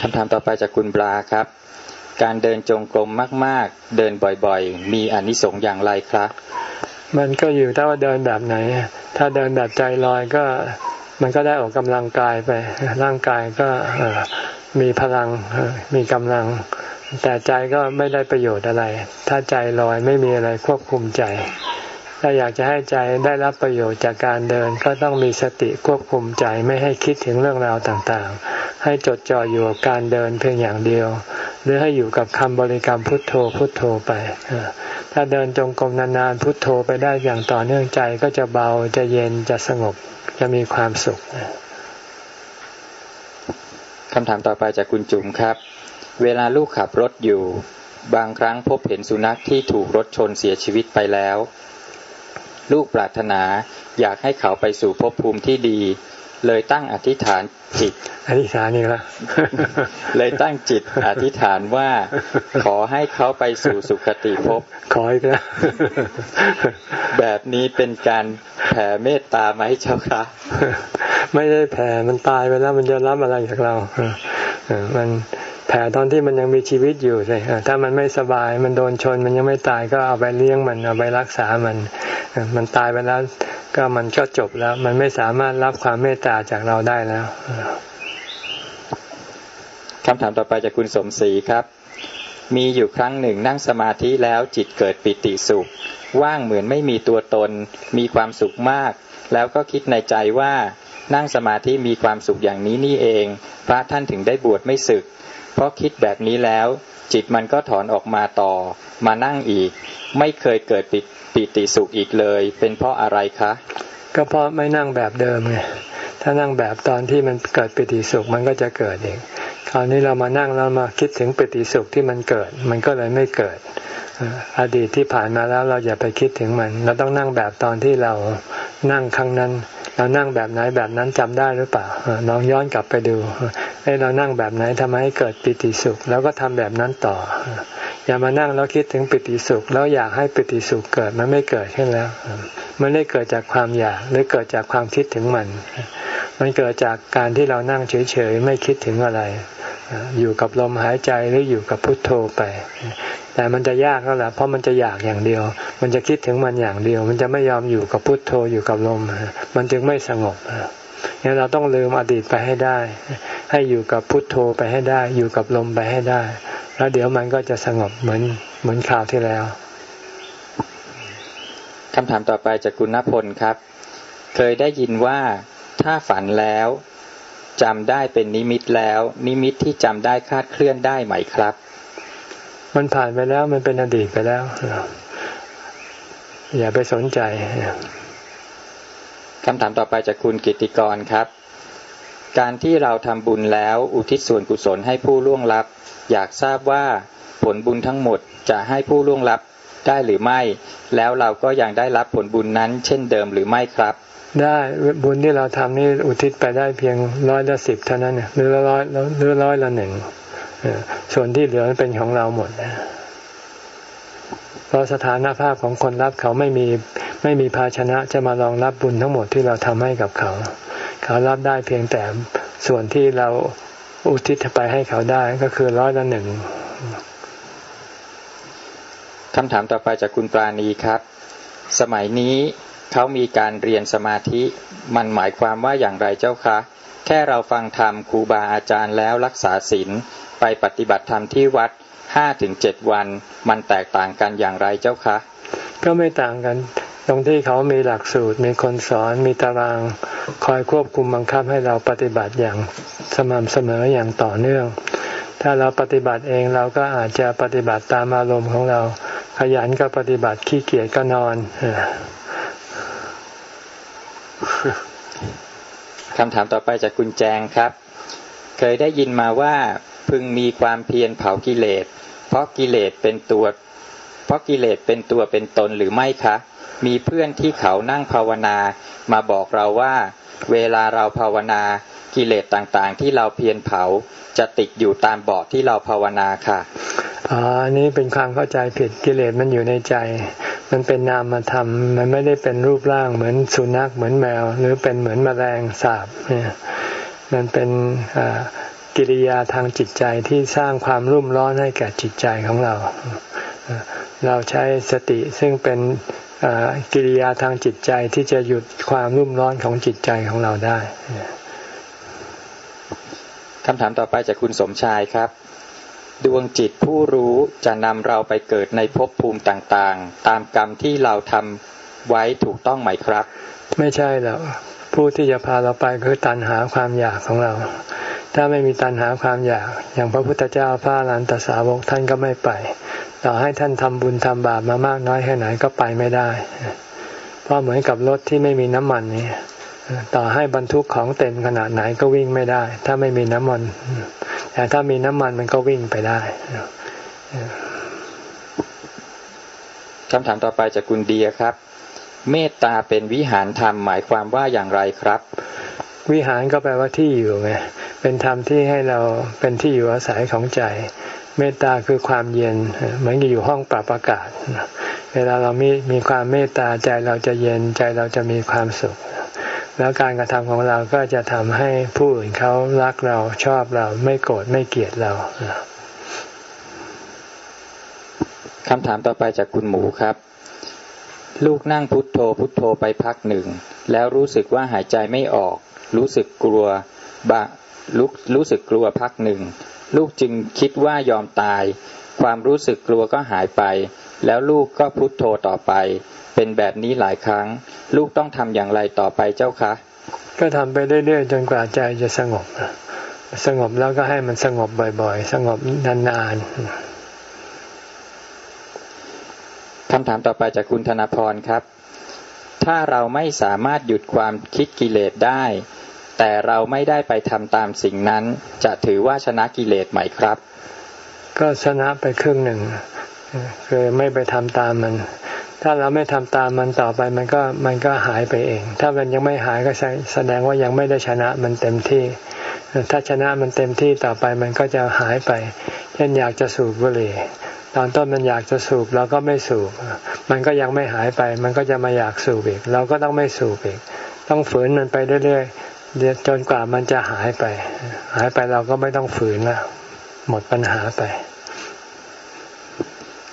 คำถามต่อไปจากคุณปลาครับ การเดินจงกรมมาก ๆ เดินบ่อยๆ มีอนิสงส์อย่างไรครับ มันก็อยู่ถ้าว่าเดินแบบไหน ถ้าเดินแบบใจลอยก็มันก็ได้ออกกำลังกายไป ร่างกายก็มีพลังมีกำลัง แต่ใจก็ไม่ได้ประโยชน์อะไร ถ้าใจลอยไม่มีอะไรควบคุมใจ ถ้าอยากจะให้ใจได้รับประโยชน์จากการเดิน ก็ต้องมีสติควบคุมใจไม่ให้คิดถึงเรื่องราวต่างๆ ให้จดจ่ออยู่กับการเดินเพียงอย่างเดียว หรือให้อยู่กับคำบริกรรมพุทโธพุทโธไป ถ้าเดินจงกรมนานๆพุทโธไปได้อย่างต่อเนื่องใจก็จะเบาจะเย็นจะสงบจะมีความสุขคำถามต่อไปจากคุณจุ๋มครับ เวลาลูกขับรถอยู่ บางครั้งพบเห็นสุนัขที่ถูกรถชนเสียชีวิตไปแล้ว ลูกปรารถนาอยากให้เขาไปสู่ภพภูมิที่ดี เลยตั้งอธิษฐานจิตอธิษฐานนี่ละเลยตั้งจิตอธิษฐานว่า ขอให้เขาไปสู่สุคติภพขออีกแล้วแบบนี้เป็นการแผ่เมตตาไหมเจ้าคะไม่ได้แผ่มันตายไปแล้วมันจะรับอะไรจากเรามัน แผ่ตอนที่มันยังมีชีวิตอยู่เลยถ้ามันไม่สบายมันโดนชนมันยังไม่ตายก็เอาไปเลี้ยงมันเอาไปรักษามัน มันตายไปแล้วก็มันก็จบแล้ว มันไม่สามารถรับความเมตตาจากเราได้แล้วคำถามต่อไปจากคุณสมศรีครับ มีอยู่ครั้งหนึ่งนั่งสมาธิแล้วจิตเกิดปิติสุข ว่างเหมือนไม่มีตัวตน มีความสุขมาก แล้วก็คิดในใจว่านั่งสมาธิมีความสุขอย่างนี้นี่เอง พระท่านถึงได้บวชไม่ศึก เพราะคิดแบบนี้แล้ว จิตมันก็ถอนออกมาต่อ มานั่งอีก ไม่เคยเกิดปิปติสุขอีกเลย เป็นเพราะอะไรคะ ก็เพราะไม่นั่งแบบเดิมไงถ้านั่งแบบตอนที่มันเกิดปิติสุขมันก็จะเกิดเองคราวนี้เรามานั่งแล้วมาคิดถึงปิติสุขที่มันเกิด มันก็เลยไม่เกิด อดีตที่ผ่านมาแล้วเราอย่าไปคิดถึงมัน เราต้องนั่งแบบตอนที่เรานั่งครั้งนั้น เรานั่งแบบไหนแบบนั้นจำได้หรือเปล่าลองย้อนกลับไปดูให้เรานั่งแบบไหนทำให้เกิดปิติสุข แล้วก็ทำแบบนั้นต่อ อย่ามานั่งแล้วคิดถึงปิติสุข แล้วอยากให้ปิติสุขเกิดมันไม่เกิดขึ้นแล้ว มันไม่เกิดจากความอยากหรือเกิดจากความคิดถึงมัน มันเกิดจากการที่เรานั่งเฉยๆไม่คิดถึงอะไรอยู่กับลมหายใจหรืออยู่กับพุทโธไป แต่มันจะยากแล้วแหละเพราะมันจะอยากอย่างเดียว มันจะคิดถึงมันอย่างเดียว มันจะไม่ยอมอยู่กับพุทโธอยู่กับลม มันจึงไม่สงบงั้นเราต้องลืมอดีตไปให้ได้ ให้อยู่กับพุทโธไปให้ได้ อยู่กับลมไปให้ได้ แล้วเดี๋ยวมันก็จะสงบเหมือนเหมือนคราวที่แล้วคำถามต่อไปจากคุณณพลครับ เคยได้ยินว่าถ้าฝันแล้วจำได้เป็นนิมิตแล้ว นิมิตที่จำได้คาดเคลื่อนได้ไหมครับ มันผ่านไปแล้วมันเป็นอดีตไปแล้ว อย่าไปสนใจคำถามต่อไปจากคุณกิติกรครับ การที่เราทำบุญแล้วอุทิศส่วนกุศลให้ผู้ล่วงลับ อยากทราบว่าผลบุญทั้งหมดจะให้ผู้ล่วงลับได้หรือไม่ แล้วเราก็ยังได้รับผลบุญนั้น เช่นเดิมหรือไม่ครับ ได้บุญที่เราทำนี่อุทิศไปได้เพียงร้อยละสิบเท่านั้นหรือร้อยหรือร้อยละหนึ่ง ส่วนที่เหลือเป็นของเราหมดเพราะสถานภาพของคนรับเขาไม่มีไม่มีภาชนะจะมารองรับบุญทั้งหมดที่เราทำให้กับเขา เขารับได้เพียงแต่ส่วนที่เราอุทิศไปให้เขาได้ก็คือร้อยละหนึ่งคำถามต่อไปจากคุณปราณีครับ สมัยนี้เขามีการเรียนสมาธิ มันหมายความว่าอย่างไรเจ้าคะ แค่เราฟังธรรมครูบาอาจารย์แล้วรักษาศีล ไปปฏิบัติธรรมที่วัดห้าถึงเจ็ดวัน มันแตกต่างกันอย่างไรเจ้าคะ ก็ไม่ต่างกัน ตรงที่เขามีหลักสูตร มีคนสอน มีตาราง คอยควบคุมบังคับให้เราปฏิบัติอย่างสม่ำเสมออย่างต่อเนื่อง ถ้าเราปฏิบัติเองเราก็อาจจะปฏิบัติตามอารมณ์ของเรา ขยันก็ปฏิบัติขี้เกียจก็นอนคำถามต่อไปจากคุณแจงครับ เคยได้ยินมาว่า พึงมีความเพียรเผากิเลส เพราะกิเลสเป็นตัว เพราะกิเลสเป็นตัวเป็นตนหรือไม่คะ มีเพื่อนที่เขานั่งภาวนา มาบอกเราว่า เวลาเราภาวนา กิเลสต่างๆ ที่เราเพียรเผาจะติดอยู่ตามบอดที่เราภาวนาค่ะอ๋อนี่เป็นความเข้าใจผิดกิเลสมันอยู่ในใจ มันเป็นนามธรรม มันไม่ได้เป็นรูปร่างเหมือนสุนัขเหมือนแมว หรือเป็นเหมือนแมลงสาบเนี่ยมันเป็น กิริยาทางจิตใจที่สร้างความรุ่มร้อนให้แก่จิตใจของเรา เราใช้สติซึ่งเป็นกิริยาทางจิตใจที่จะหยุดความรุ่มร้อนของจิตใจของเราได้คำถามต่อไปจากคุณสมชายครับ ดวงจิตผู้รู้จะนำเราไปเกิดในภพภูมิต่างๆ ตามกรรมที่เราทำไว้ถูกต้องไหมครับ ไม่ใช่แล้ว ผู้ที่จะพาเราไปคือตัณหาความอยากของเรา ถ้าไม่มีตัณหาความอยาก อย่างพระพุทธเจ้าพระลันตสาวกท่านก็ไม่ไป ต่อให้ท่านทำบุญทำบาปมามากน้อยแค่ไหนก็ไปไม่ได้ เพราะเหมือนกับรถที่ไม่มีน้ำมันนี่ต่อให้บรรทุกของเต็มขนาดไหนก็วิ่งไม่ได้ ถ้าไม่มีน้ำมัน แต่ถ้ามีน้ำมันมันก็วิ่งไปได้คำถามต่อไปจากคุณเดียครับ เมตตาเป็นวิหารธรรมหมายความว่าอย่างไรครับ วิหารก็แปลว่าที่อยู่ไงเป็นธรรมที่ให้เราเป็นที่อยู่อาศัยของใจ เมตตาคือความเย็นเหมือนอยู่ห้องปรับอากาศเวลาเรามีมีความเมตตาใจเราจะเย็นใจเราจะมีความสุข แล้วการกระทำของเราก็จะทำให้ผู้อื่นเขารักเราชอบเราไม่โกรธไม่เกลียดเราคำถามต่อไปจากคุณหมูครับ ลูกนั่งพุทโธพุทโธไปพักหนึ่ง แล้วรู้สึกว่าหายใจไม่ออก รู้สึกกลัวบะลุกรู้สึกกลัวพักหนึ่ง ลูกจึงคิดว่ายอมตาย ความรู้สึกกลัวก็หายไป แล้วลูกก็พุทโธต่อไป เป็นแบบนี้หลายครั้ง ลูกต้องทำอย่างไรต่อไปเจ้าคะ ก็ทำไปเรื่อยๆจนกว่าใจจะสงบ สงบแล้วก็ให้มันสงบบ่อยๆ สงบนานๆ คำถามต่อไปจากคุณธนพรครับ ถ้าเราไม่สามารถหยุดความคิดกิเลสได้ แต่เราไม่ได้ไปทำตามสิ่งนั้น จะถือว่าชนะกิเลสไหมครับ ก็ชนะไปครึ่งหนึ่งคือไม่ไปทำตามมัน ถ้าเราไม่ทำตามมันต่อไปมันก็มันก็หายไปเอง ถ้ามันยังไม่หายก็แสดงว่ายังไม่ได้ชนะมันเต็มที่ถ้าชนะมันเต็มที่ต่อไปมันก็จะหายไป เช่นอยากจะสูบบุหรี่ ตอนต้นมันอยากจะสูบเราก็ไม่สูบ มันก็ยังไม่หายไป มันก็จะมาอยากสูบอีก เราก็ต้องไม่สูบอีก ต้องฝืนมันไปเรื่อยๆจนกว่ามันจะหายไป หายไปเราก็ไม่ต้องฝืนแล้วหมดปัญหาไป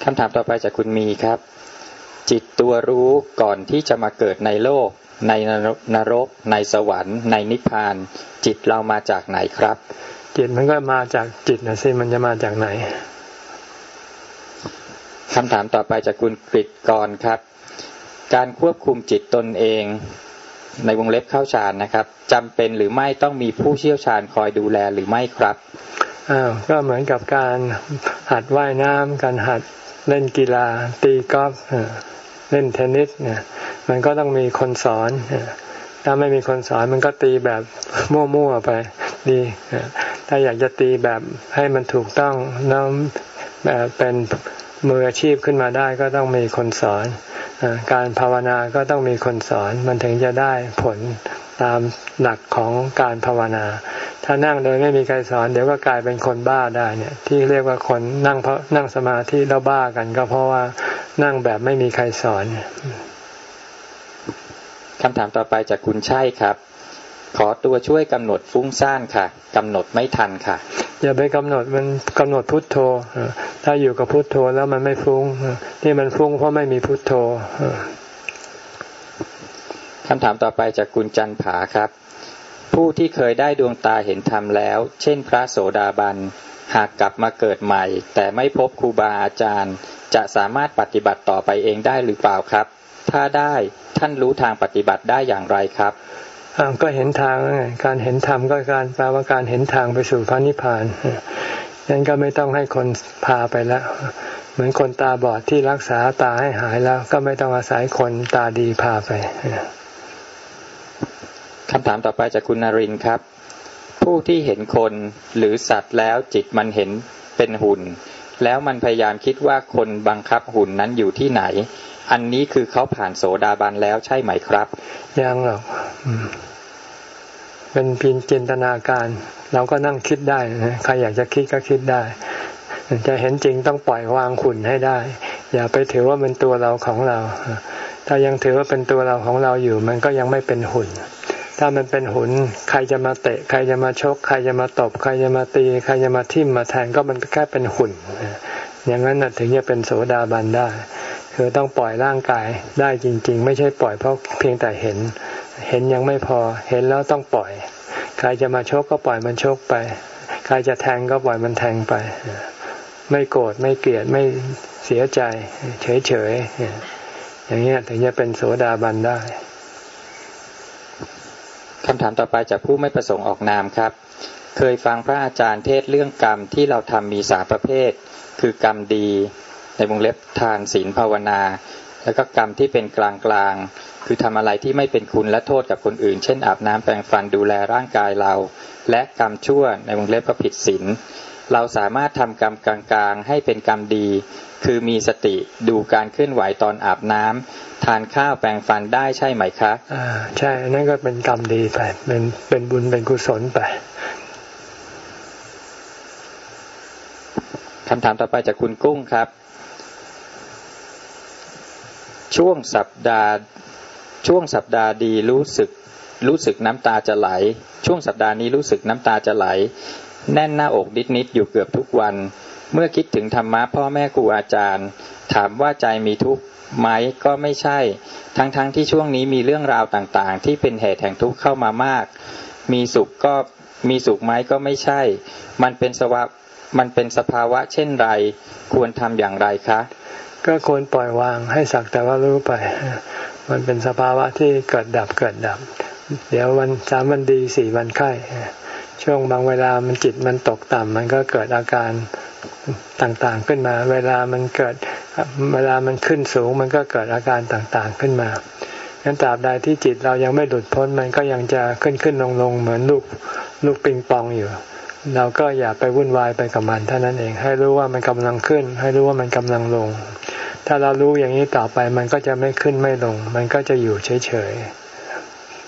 คำถามต่อไปจากคุณมีครับ จิตตัวรู้ก่อนที่จะมาเกิดในโลก ในนรก ในสวรรค์ ในนิพพาน จิตเรามาจากไหนครับ จิตมันก็มาจากจิตนะสิมันจะมาจากไหน คำถามต่อไปจากคุณกฤษกรครับ การควบคุมจิตตนเองในวงเล็บเข้าฌานนะครับจำเป็นหรือไม่ต้องมีผู้เชี่ยวชาญคอยดูแลหรือไม่ครับอ้าวก็เหมือนกับการหัดว่ายน้ำการหัดเล่นกีฬา ตีกอล์ฟเล่นเทนนิสเนี่ยมันก็ต้องมีคนสอนถ้าไม่มีคนสอนมันก็ตีแบบมั่วๆไปดีถ้าอยากจะตีแบบให้มันถูกต้องน้ำแบบเป็น มืออาชีพขึ้นมาได้ก็ต้องมีคนสอนการภาวนาก็ต้องมีคนสอน มันถึงจะได้ผลตามหลักของการภาวนา ถ้านั่งโดยไม่มีใครสอน เดี๋ยวก็กลายเป็นคนบ้าได้เนี่ย ที่เรียกว่าคนนั่งเพราะนั่งสมาธิแล้วบ้ากัน ก็เพราะว่านั่งแบบไม่มีใครสอนคำถามต่อไปจากคุณใช่ครับ ขอตัวช่วยกำหนดฟุ้งซ่านค่ะกำหนดไม่ทันค่ะ อย่าไปกำหนดมันกำหนดพุทโธถ้าอยู่กับพุทโธแล้วมันไม่ฟุ้งที่มันฟุ้งเพราะไม่มีพุทโธคำถามต่อไปจากคุณจันผาครับ ผู้ที่เคยได้ดวงตาเห็นธรรมแล้ว เช่น พระโสดาบันหากกลับมาเกิดใหม่ แต่ไม่พบครูบาอาจารย์ จะสามารถปฏิบัติต่อไปเองได้หรือเปล่าครับ ถ้าได้ท่านรู้ทางปฏิบัติได้อย่างไรครับ ก็เห็นทางไงการเห็นธรรมก็การแปลว่าการเห็นทางไปสู่พระนิพพานนั้นก็ไม่ต้องให้คนพาไปแล้ว เหมือนคนตาบอดที่รักษาตาให้หายแล้ว ก็ไม่ต้องอาศัยคนตาดีพาไปคำถามต่อไปจากคุณนรินครับ ผู้ที่เห็นคนหรือสัตว์แล้วจิตมันเห็นเป็นหุ่น แล้วมันพยายามคิดว่าคนบังคับหุ่นนั้นอยู่ที่ไหน อันนี้คือเขาผ่านโสดาบันแล้วใช่ไหมครับ ยังหรอกเป็นเพียงจินตนาการ เราก็นั่งคิดได้นะใครอยากจะคิดก็คิดได้ จะเห็นจริงต้องปล่อยวางหุ่นให้ได้ อย่าไปถือว่าเป็นตัวเราของเรา ถ้ายังถือว่าเป็นตัวเราของเราอยู่ มันก็ยังไม่เป็นหุ่น ถ้ามันเป็นหุนใครจะมาเตะ ใครจะมาชก ใครจะมาตบ ใครจะมาตี ใครจะมาทิ่มมาแทงก็มันแค่เป็นหุ่น อย่างนั้นถึงจะเป็นโสดาบันได้ คือต้องปล่อยร่างกายได้จริง ๆ ไม่ใช่ปล่อยเพราะเพียงแต่เห็น เห็นยังไม่พอ เห็นแล้วต้องปล่อย ใครจะมาชกก็ปล่อยมันชกไป ใครจะแทงก็ปล่อยมันแทงไป ไม่โกรธไม่เกลียดไม่เสียใจ เฉยๆอย่างนี้ถึงจะเป็นโสดาบันได้คำถามต่อไปจากผู้ไม่ประสงค์ออกนามครับ เคยฟังพระอาจารย์เทศเรื่องกรรมที่เราทำมีสามประเภท คือกรรมดี ในวงเล็บทานศีลภาวนา แล้วก็กรรมที่เป็นกลางกลางคือทำอะไรที่ไม่เป็นคุณและโทษกับคนอื่น เช่นอาบน้ำแปรงฟันดูแลร่างกายเรา และกรรมชั่วในวงเล็บก็ผิดศีลเราสามารถทำกรรมกลางๆให้เป็นกรรมดี คือมีสติดูการเคลื่อนไหวตอนอาบน้ำทานข้าวแปรงฟันได้ใช่ไหมคะอ่าใช่นั่นก็เป็นกรรมดีไปเป็นเป็นบุญเป็นกุศลไปคำถามต่อไปจากคุณกุ้งครับ ช่วงสัปดาห์ ช่วงสัปดาห์ดีรู้สึก รู้สึกน้ำตาจะไหล ช่วงสัปดาห์นี้รู้สึกน้ำตาจะไหล แน่นหน้าอกนิดๆอยู่เกือบทุกวัน เมื่อคิดถึงธรรมะพ่อแม่ครูอาจารย์ ถามว่าใจมีทุกข์ไหมก็ไม่ใช่ ทั้งๆทที่ช่วงนี้มีเรื่องราวต่างๆ ที่เป็นเหตุแห่งทุกข์เข้ามามาก มีสุขก็มีสุขไหมก็ไม่ใช่ มันเป็นสภาวะมันเป็นสภาวะเช่นไร ควรทำอย่างไรคะ ก็ควรปล่อยวางให้สักแต่ว่ารู้ไป มันเป็นสภาวะที่เกิดดับเกิดดับ เดี๋ยววันสามวันดีสี่วันไข้ช่วงบางเวลามันจิตมันตกต่ำมันก็เกิดอาการต่างๆขึ้นมา เวลามันเกิดเวลามันขึ้นสูง มันก็เกิดอาการต่างๆขึ้นมางั้นตราบใดที่จิตเรายังไม่หลุดพ้นมันก็ยังจะขึ้นขึ้นลงลงเหมือนลูกลูกปิงปองอยู่ เราก็อย่าไปวุ่นวายไปกับมันเท่านั้นเอง ให้รู้ว่ามันกำลังขึ้น ให้รู้ว่ามันกำลังลง ถ้าเรารู้อย่างนี้ต่อไปมันก็จะไม่ขึ้นไม่ลง มันก็จะอยู่เฉย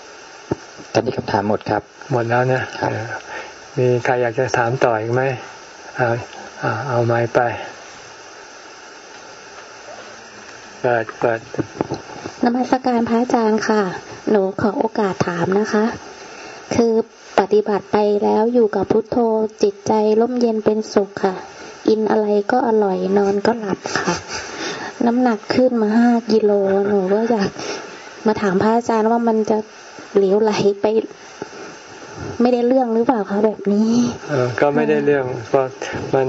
ๆตอนนี้คำถามหมดครับ หมดแล้วนะมีใครอยากจะถามต่ออีกไหมเอาเอาไม้ไป เปิดเปิดนมัสการพระอาจารย์ค่ะ หนูขอโอกาสถามนะคะ คือปฏิบัติไปแล้วอยู่กับพุทโธจิตใจร่มเย็นเป็นสุขค่ะอินอะไรก็อร่อยนอนก็หลับค่ะ น้ำหนักขึ้นมาห้ากิโลหนูก็อยากมาถามพระอาจารย์ว่ามันจะเหลวไหลไป ไม่ได้เรื่องหรือเปล่าคะแบบนี้อก็ไม่ได้เรื่องเพราะมัน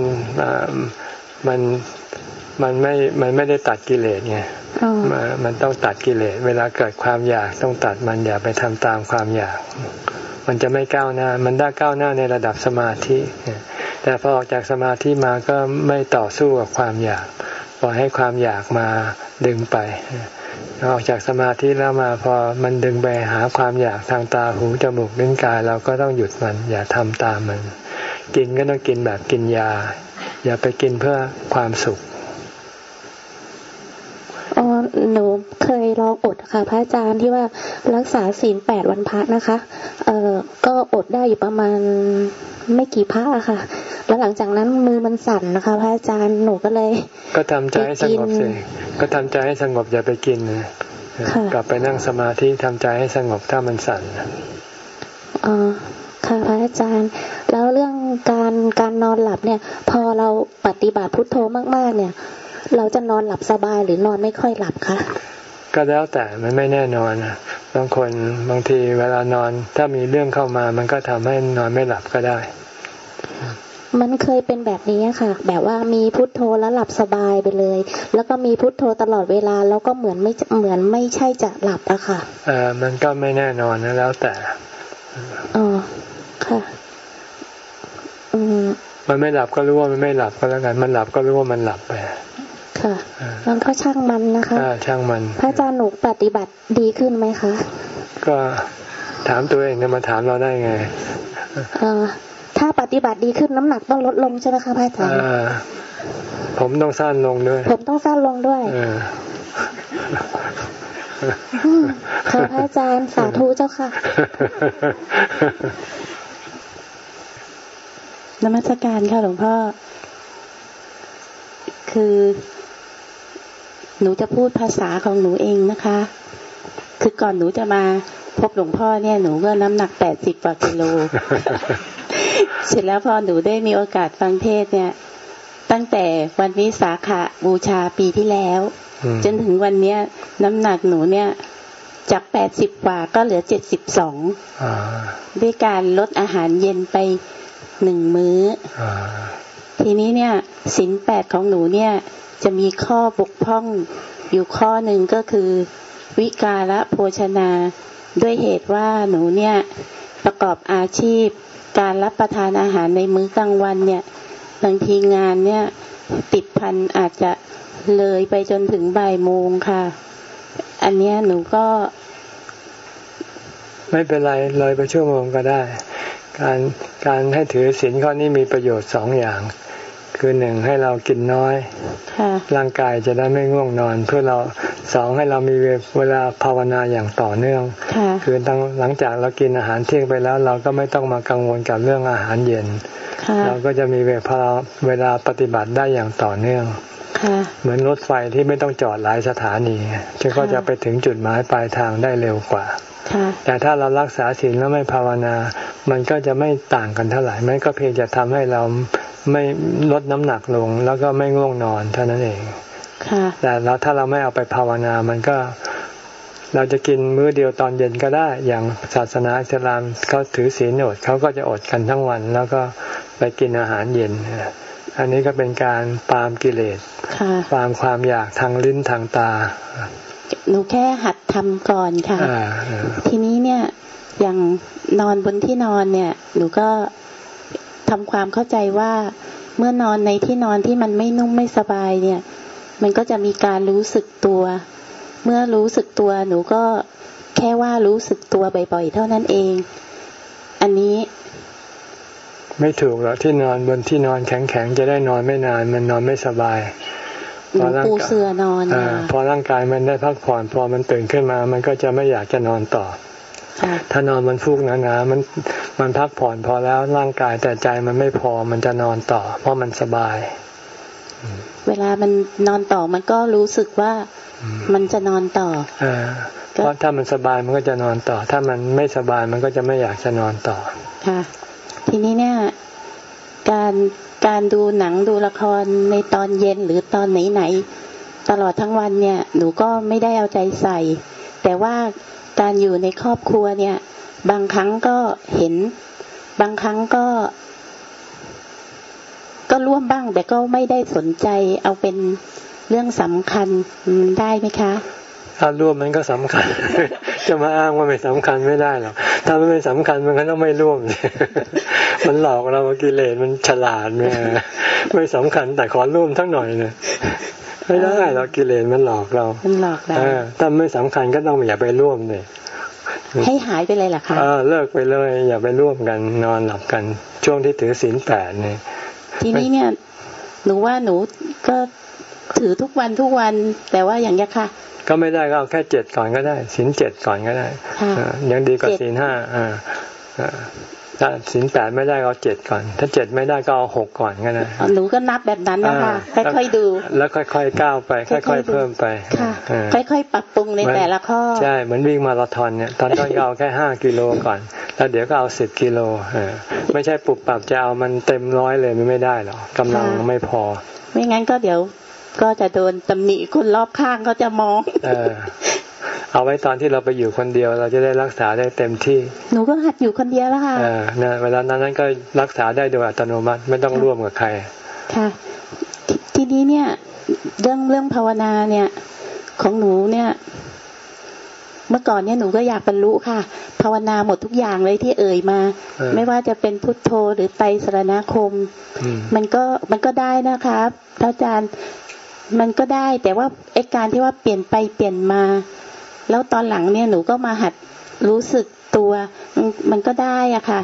มันมันไม่ มันไม่ได้ตัดกิเลสไงมันต้องตัดกิเลส เวลาเกิดความอยากต้องตัดมันอย่าไปทำตามความอยาก มันจะไม่ก้าวหน้า มันได้ก้าวหน้าในระดับสมาธิ แต่พอออกจากสมาธิมาก็ไม่ต่อสู้กับความอยากปล่อยให้ความอยากมาดึงไป ออกจากสมาธิแล้วมาพอมันดึงไปหาความอยากทางตาหูจมูกลิ้นกาย เราก็ต้องหยุดมัน อย่าทำตามมัน กินก็ต้องกินแบบกินยา อย่าไปกินเพื่อความสุข หนูเคยลองอดค่ะ พระอาจารย์ที่ว่ารักษาศีลแปดวันพระนะคะ เอ่อก็อดได้อยู่ประมาณไม่กี่พระค่ะ แล้วหลังจากนั้นมือมันสั่นนะคะ พระอาจารย์หนูก็เลย ก็ทำใจให้สงบสิก็ทำใจให้สงบอย่าไปกินกลับไปนั่งสมาธิทำใจให้สงบถ้ามันสั่นอ๋อค่ะพระอาจารย์ แล้วเรื่องการการนอนหลับเนี่ย พอเราปฏิบัติพุทโธมาก ๆ เนี่ย เราจะนอนหลับสบายหรือนอนไม่ค่อยหลับคะก็แล้วแต่มันไม่แน่นอนบางคนบางทีเวลานอนถ้ามีเรื่องเข้ามามันก็ทำให้นอนไม่หลับก็ได้ มันเคยเป็นแบบนี้ค่ะ แบบว่ามีพุทโธแล้วหลับสบายไปเลย แล้วก็มีพุทโธตลอดเวลาแล้วก็เหมือนไม่เหมือนไม่ใช่จะหลับอะค่ะเออมันก็ไม่แน่นอนนะแล้วแต่อ๋อค่ะ อืมมันไม่หลับก็รู้ว่ามันไม่หลับก็แล้วกัน มันหลับก็รู้ว่ามันหลับไป ค่ะมันก็ช่างมันนะคะช่างมัน พระอาจารย์หนูปฏิบัติดีขึ้นไหมคะ ก็ถามตัวเองจะมาถามเราได้ไงเออถ้าปฏิบัติดีขึ้นน้ำหนักต้องลดลงใช่ไหมคะพระอาจารย์ผมต้องสั้นลงด้วย ผมต้องสั้นลงด้วยค่ะพระอาจารย์สาธุเจ้าค่ะนมัสการค่ะหลวงพ่อ คือ หนูจะพูดภาษาของหนูเองนะคะ คือก่อนหนูจะมาพบหลวงพ่อเนี่ยหนูก็น้ำหนักแปดสิบกว่ากิโล เสร็จแล้วพอหนูได้มีโอกาสฟังเทศเนี่ย ตั้งแต่วันวิสาขบูชาปีที่แล้ว จนถึงวันเนี้ย น้ำหนักหนูเนี่ยจากแปดสิบกว่าก็เหลือเจ็ดสิบสองด้วยการลดอาหารเย็นไปหนึ่งมื้อทีนี้เนี่ยสินแปดของหนูเนี่ย จะมีข้อบกพร่องอยู่ข้อหนึ่งก็คือ วิกาละโภชนา ด้วยเหตุว่าหนูเนี่ยประกอบอาชีพ การรับประทานอาหารในมื้อกลางวันเนี่ยบางทีงานเนี่ยติดพันอาจจะเลยไปจนถึงบ่ายโมงค่ะ อันเนี้ยหนูก็ ไม่เป็นไรเลยไปชั่วโมงก็ได้ การการให้ถือศีลข้อนี้มีประโยชน์สองอย่าง คือหนึ่งให้เรากินน้อย ร่างกายจะได้ไม่ง่วงนอน เพื่อเราสองให้เรามีเวลาภาวนาอย่างต่อเนื่อง คือตั้งหลังจากเรากินอาหารเที่ยงไปแล้ว เราก็ไม่ต้องมากังวลกับเรื่องอาหารเย็น เราก็จะมีเวลาเวลาปฏิบัติได้อย่างต่อเนื่องเหมือนรถไฟที่ไม่ต้องจอดหลายสถานีจึงก็จะไปถึงจุดหมายปลายทางได้เร็วกว่า แต่ถ้าเรารักษาศีลแล้วไม่ภาวนา มันก็จะไม่ต่างกันเท่าไหร่มันก็เพียงจะทำให้เราไม่ลดน้ำหนักลง แล้วก็ไม่ง่วงนอนเท่านั้นเองแต่แล้วถ้าเราไม่เอาไปภาวนา มันก็เราจะกินมื้อเดียวตอนเย็นก็ได้ อย่างศาสนาอิสลามเขาถือศีลอดเขาก็จะอดกันทั้งวัน แล้วก็ไปกินอาหารเย็น อันนี้ก็เป็นการปามกิเลสปามความอยากทางลิ้นทางตา หนูแค่หัดทำก่อนค่ะ ทีนี้เนี่ยอย่างนอนบนที่นอนเนี่ย หนูก็ทำความเข้าใจว่าเมื่อนอนในที่นอนที่มันไม่นุ่มไม่สบายเนี่ย มันก็จะมีการรู้สึกตัว เมื่อรู้สึกตัวหนูก็แค่ว่ารู้สึกตัวบ่อยๆ เท่านั้นเอง อันนี้ ไม่ถูกหรอกที่นอนบนที่นอนแข็งๆจะได้นอนไม่นาน มันนอนไม่สบาย หนูปูเสือนอนอาพอร่างกายมันได้พักผ่อนพอมันตื่นขึ้นมา มันก็จะไม่อยากจะนอนต่อค่ะถ้านอนมันฟูกหนาๆมันมันพักผ่อนพอแล้วร่างกายแต่ใจมันไม่พอมันจะนอนต่อ เพราะมันสบาย เวลามันนอนต่อมันก็รู้สึกว่ามันจะนอนต่อเออเพราะถ้ามันสบายมันก็จะนอนต่อ ถ้ามันไม่สบายมันก็จะไม่อยากจะนอนต่อค่ะทีนี้เนี่ย การ การดูหนังดูละครในตอนเย็นหรือตอนไหนๆตลอดทั้งวันเนี่ย หนูก็ไม่ได้เอาใจใส่ แต่ว่าการอยู่ในครอบครัวเนี่ย บางครั้งก็เห็น บางครั้งก็ ก็ร่วมบ้าง แต่ก็ไม่ได้สนใจเอาเป็นเรื่องสำคัญได้ไหมคะ ถ้าร่วมมันก็สำคัญ จะมาอ้างว่าไม่สำคัญไม่ได้หรอกถ้ามันไม่สำคัญมันก็ต้องไม่ร่วม มันหลอกเรากิเลสมันฉลาดแม่ไม่สำคัญแต่ขอร่วมทั้งหน่อยเนี่ยไม่ได้หรอกกิเลสมันหลอกเรามันหลอกเราเออถ้าไม่สำคัญก็ต้องอย่าไปร่วมเลยให้หายไปเลยเหรอคะเออเลิกไปเลย อย่าไปร่วมกันนอนหลับกัน ช่วงที่ถือศีลแปดเนี่ยทีนี้เนี่ยหนูว่าหนูก็ถือทุกวันทุกวันแต่ว่าอย่างนี้ยค่ะ ก็ไม่ได้ก็เอาแค่เจ็ดก่อนก็ได้ศีลเจ็ดก่อนก็ได้ค่ะเออยังดีกว่าเจ็ดศีลห้าอ่าอ่าถ้าศีลแปดไม่ได้ก็เอาเจ็ดก่อน ถ้าเจ็ดไม่ได้ก็เอาหกก่อนก็ได้หนูก็นับแบบนั้นนะคะอ่าค่อยๆดู แล้วค่อยๆก้าวไป ค่ค่ออยๆๆเพิ่มไปค่ะเออค่อยๆปรับปรุงในแต่ละข้อใช่เหมือนวิ่งมาราธอนเนี่ยตอนต้นก็เอาแค่ห้ากิโลก่อน แล้วเดี๋ยวก็เอาสิบกิโลเออไม่ใช่ปรับปรับจะเอามันเต็มร้อยเลยมันไม่ได้หรอกกำลังค่ะไม่พอไม่งั้นก็เดี๋ยว ก็จะโดนตำหนิคนรอบข้างเขาจะมองเออเอาไว้ตอนที่เราไปอยู่คนเดียว เราจะได้รักษาได้เต็มที่ หนูก็หัดอยู่คนเดียวแล้วค่ะเออนะเวลานั้นนั้นก็รักษาได้โดยอัตโนมัติไม่ต้องร่วมกับใคร ค่ะททีนี้เนี่ย เรื่องเรื่องภาวนาเนี่ย ของหนูเนี่ย เมื่อก่อนเนี่ยหนูก็อยากบรรลุค่ะ ภาวนาหมดทุกอย่างเลยที่เอ่ยมาเออไม่ว่าจะเป็นพุทโธหรือไตรสรณคมอืมมันก็มันก็ได้นะครับพระอาจารย์ มันก็ได้ แต่ว่าไอ้การที่ว่าเปลี่ยนไปเปลี่ยนมา แล้วตอนหลังเนี่ยหนูก็มาหัดรู้สึกตัว มันมันก็ได้อะค่ะ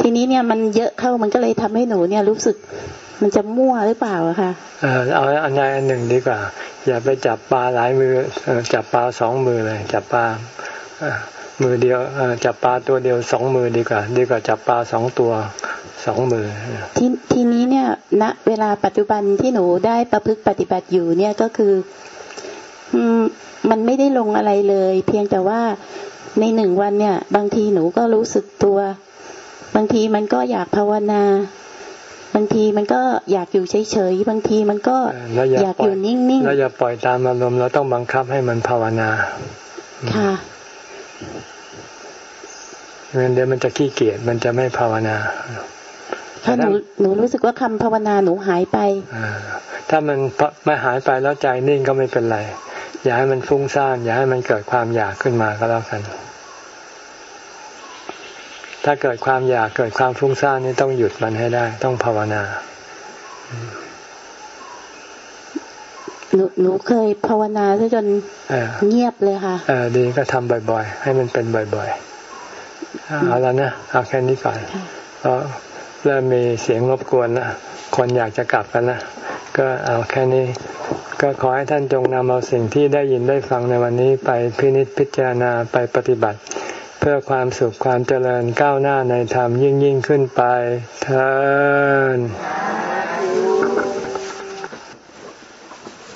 ทีนี้เนี่ยมันเยอะเข้ามันก็เลยทำให้หนูเนี่ยรู้สึกมันจะมั่วหรือเปล่าอะค่ะเออเอาอันใดอันหนึ่งดีกว่า อย่าไปจับปลาหลายมือจับปลาสองมือเลย จับปลา มือเดียวเออจับปลาตัวเดียวสองมือดีกว่า ดีกว่าจับปลาสองตัวสองมือทีทีนี้เนี่ยณเวลาปัจจุบันที่หนูได้ประพฤติปฏิบัติอยู่เนี่ยก็คืออืมมันไม่ได้ลงอะไรเลย เพียงแต่ว่าในหนึ่งวันเนี่ย บางทีหนูก็รู้สึกตัว บางทีมันก็อยากภาวนา บางทีมันก็อยากอยู่เฉยๆบางทีมันก็เออแล้วอย่าอยากปล่ออยยู่นิ่งแล้วอย่าปล่อยตามอารมณ์เราต้องบังคับให้มันภาวนาๆค่ะ ไม่งั้นเดี๋ยวมันจะขี้เกียจมันจะไม่ภาวนาถ้าหนูหนูรู้สึกว่าคำภาวนาหนูหายไปอ่าถ้ามันไม่หายไปแล้วใจนิ่งก็ไม่เป็นไร อย่าให้มันฟุ้งซ่าน อย่าให้มันเกิดความอยากขึ้นมาก็แล้วกัน ถ้าเกิดความอยากเกิดความฟุ้งซ่านนี่ต้องหยุดมันให้ได้ ต้องภาวนา หนูหนูเคยภาวนาซะจนเออเงียบเลยค่ะเออดีก็ทำบ่อยๆ ให้มันเป็นบ่อยๆเอาแล้วนะเอาแค่นี้ก่อนค่ะเพราะเริ่มมีเสียงรบกวนนะคนอยากจะกลับกันนะก็เอาแค่นี้ก็ขอให้ท่านจงนำเอาสิ่งที่ได้ยินได้ฟังในวันนี้ไปพินิจพิจารณาไปปฏิบัติ เพื่อความสุขความเจริญก้าวหน้าในธรรมยิ่งยิ่งขึ้นไปเทอ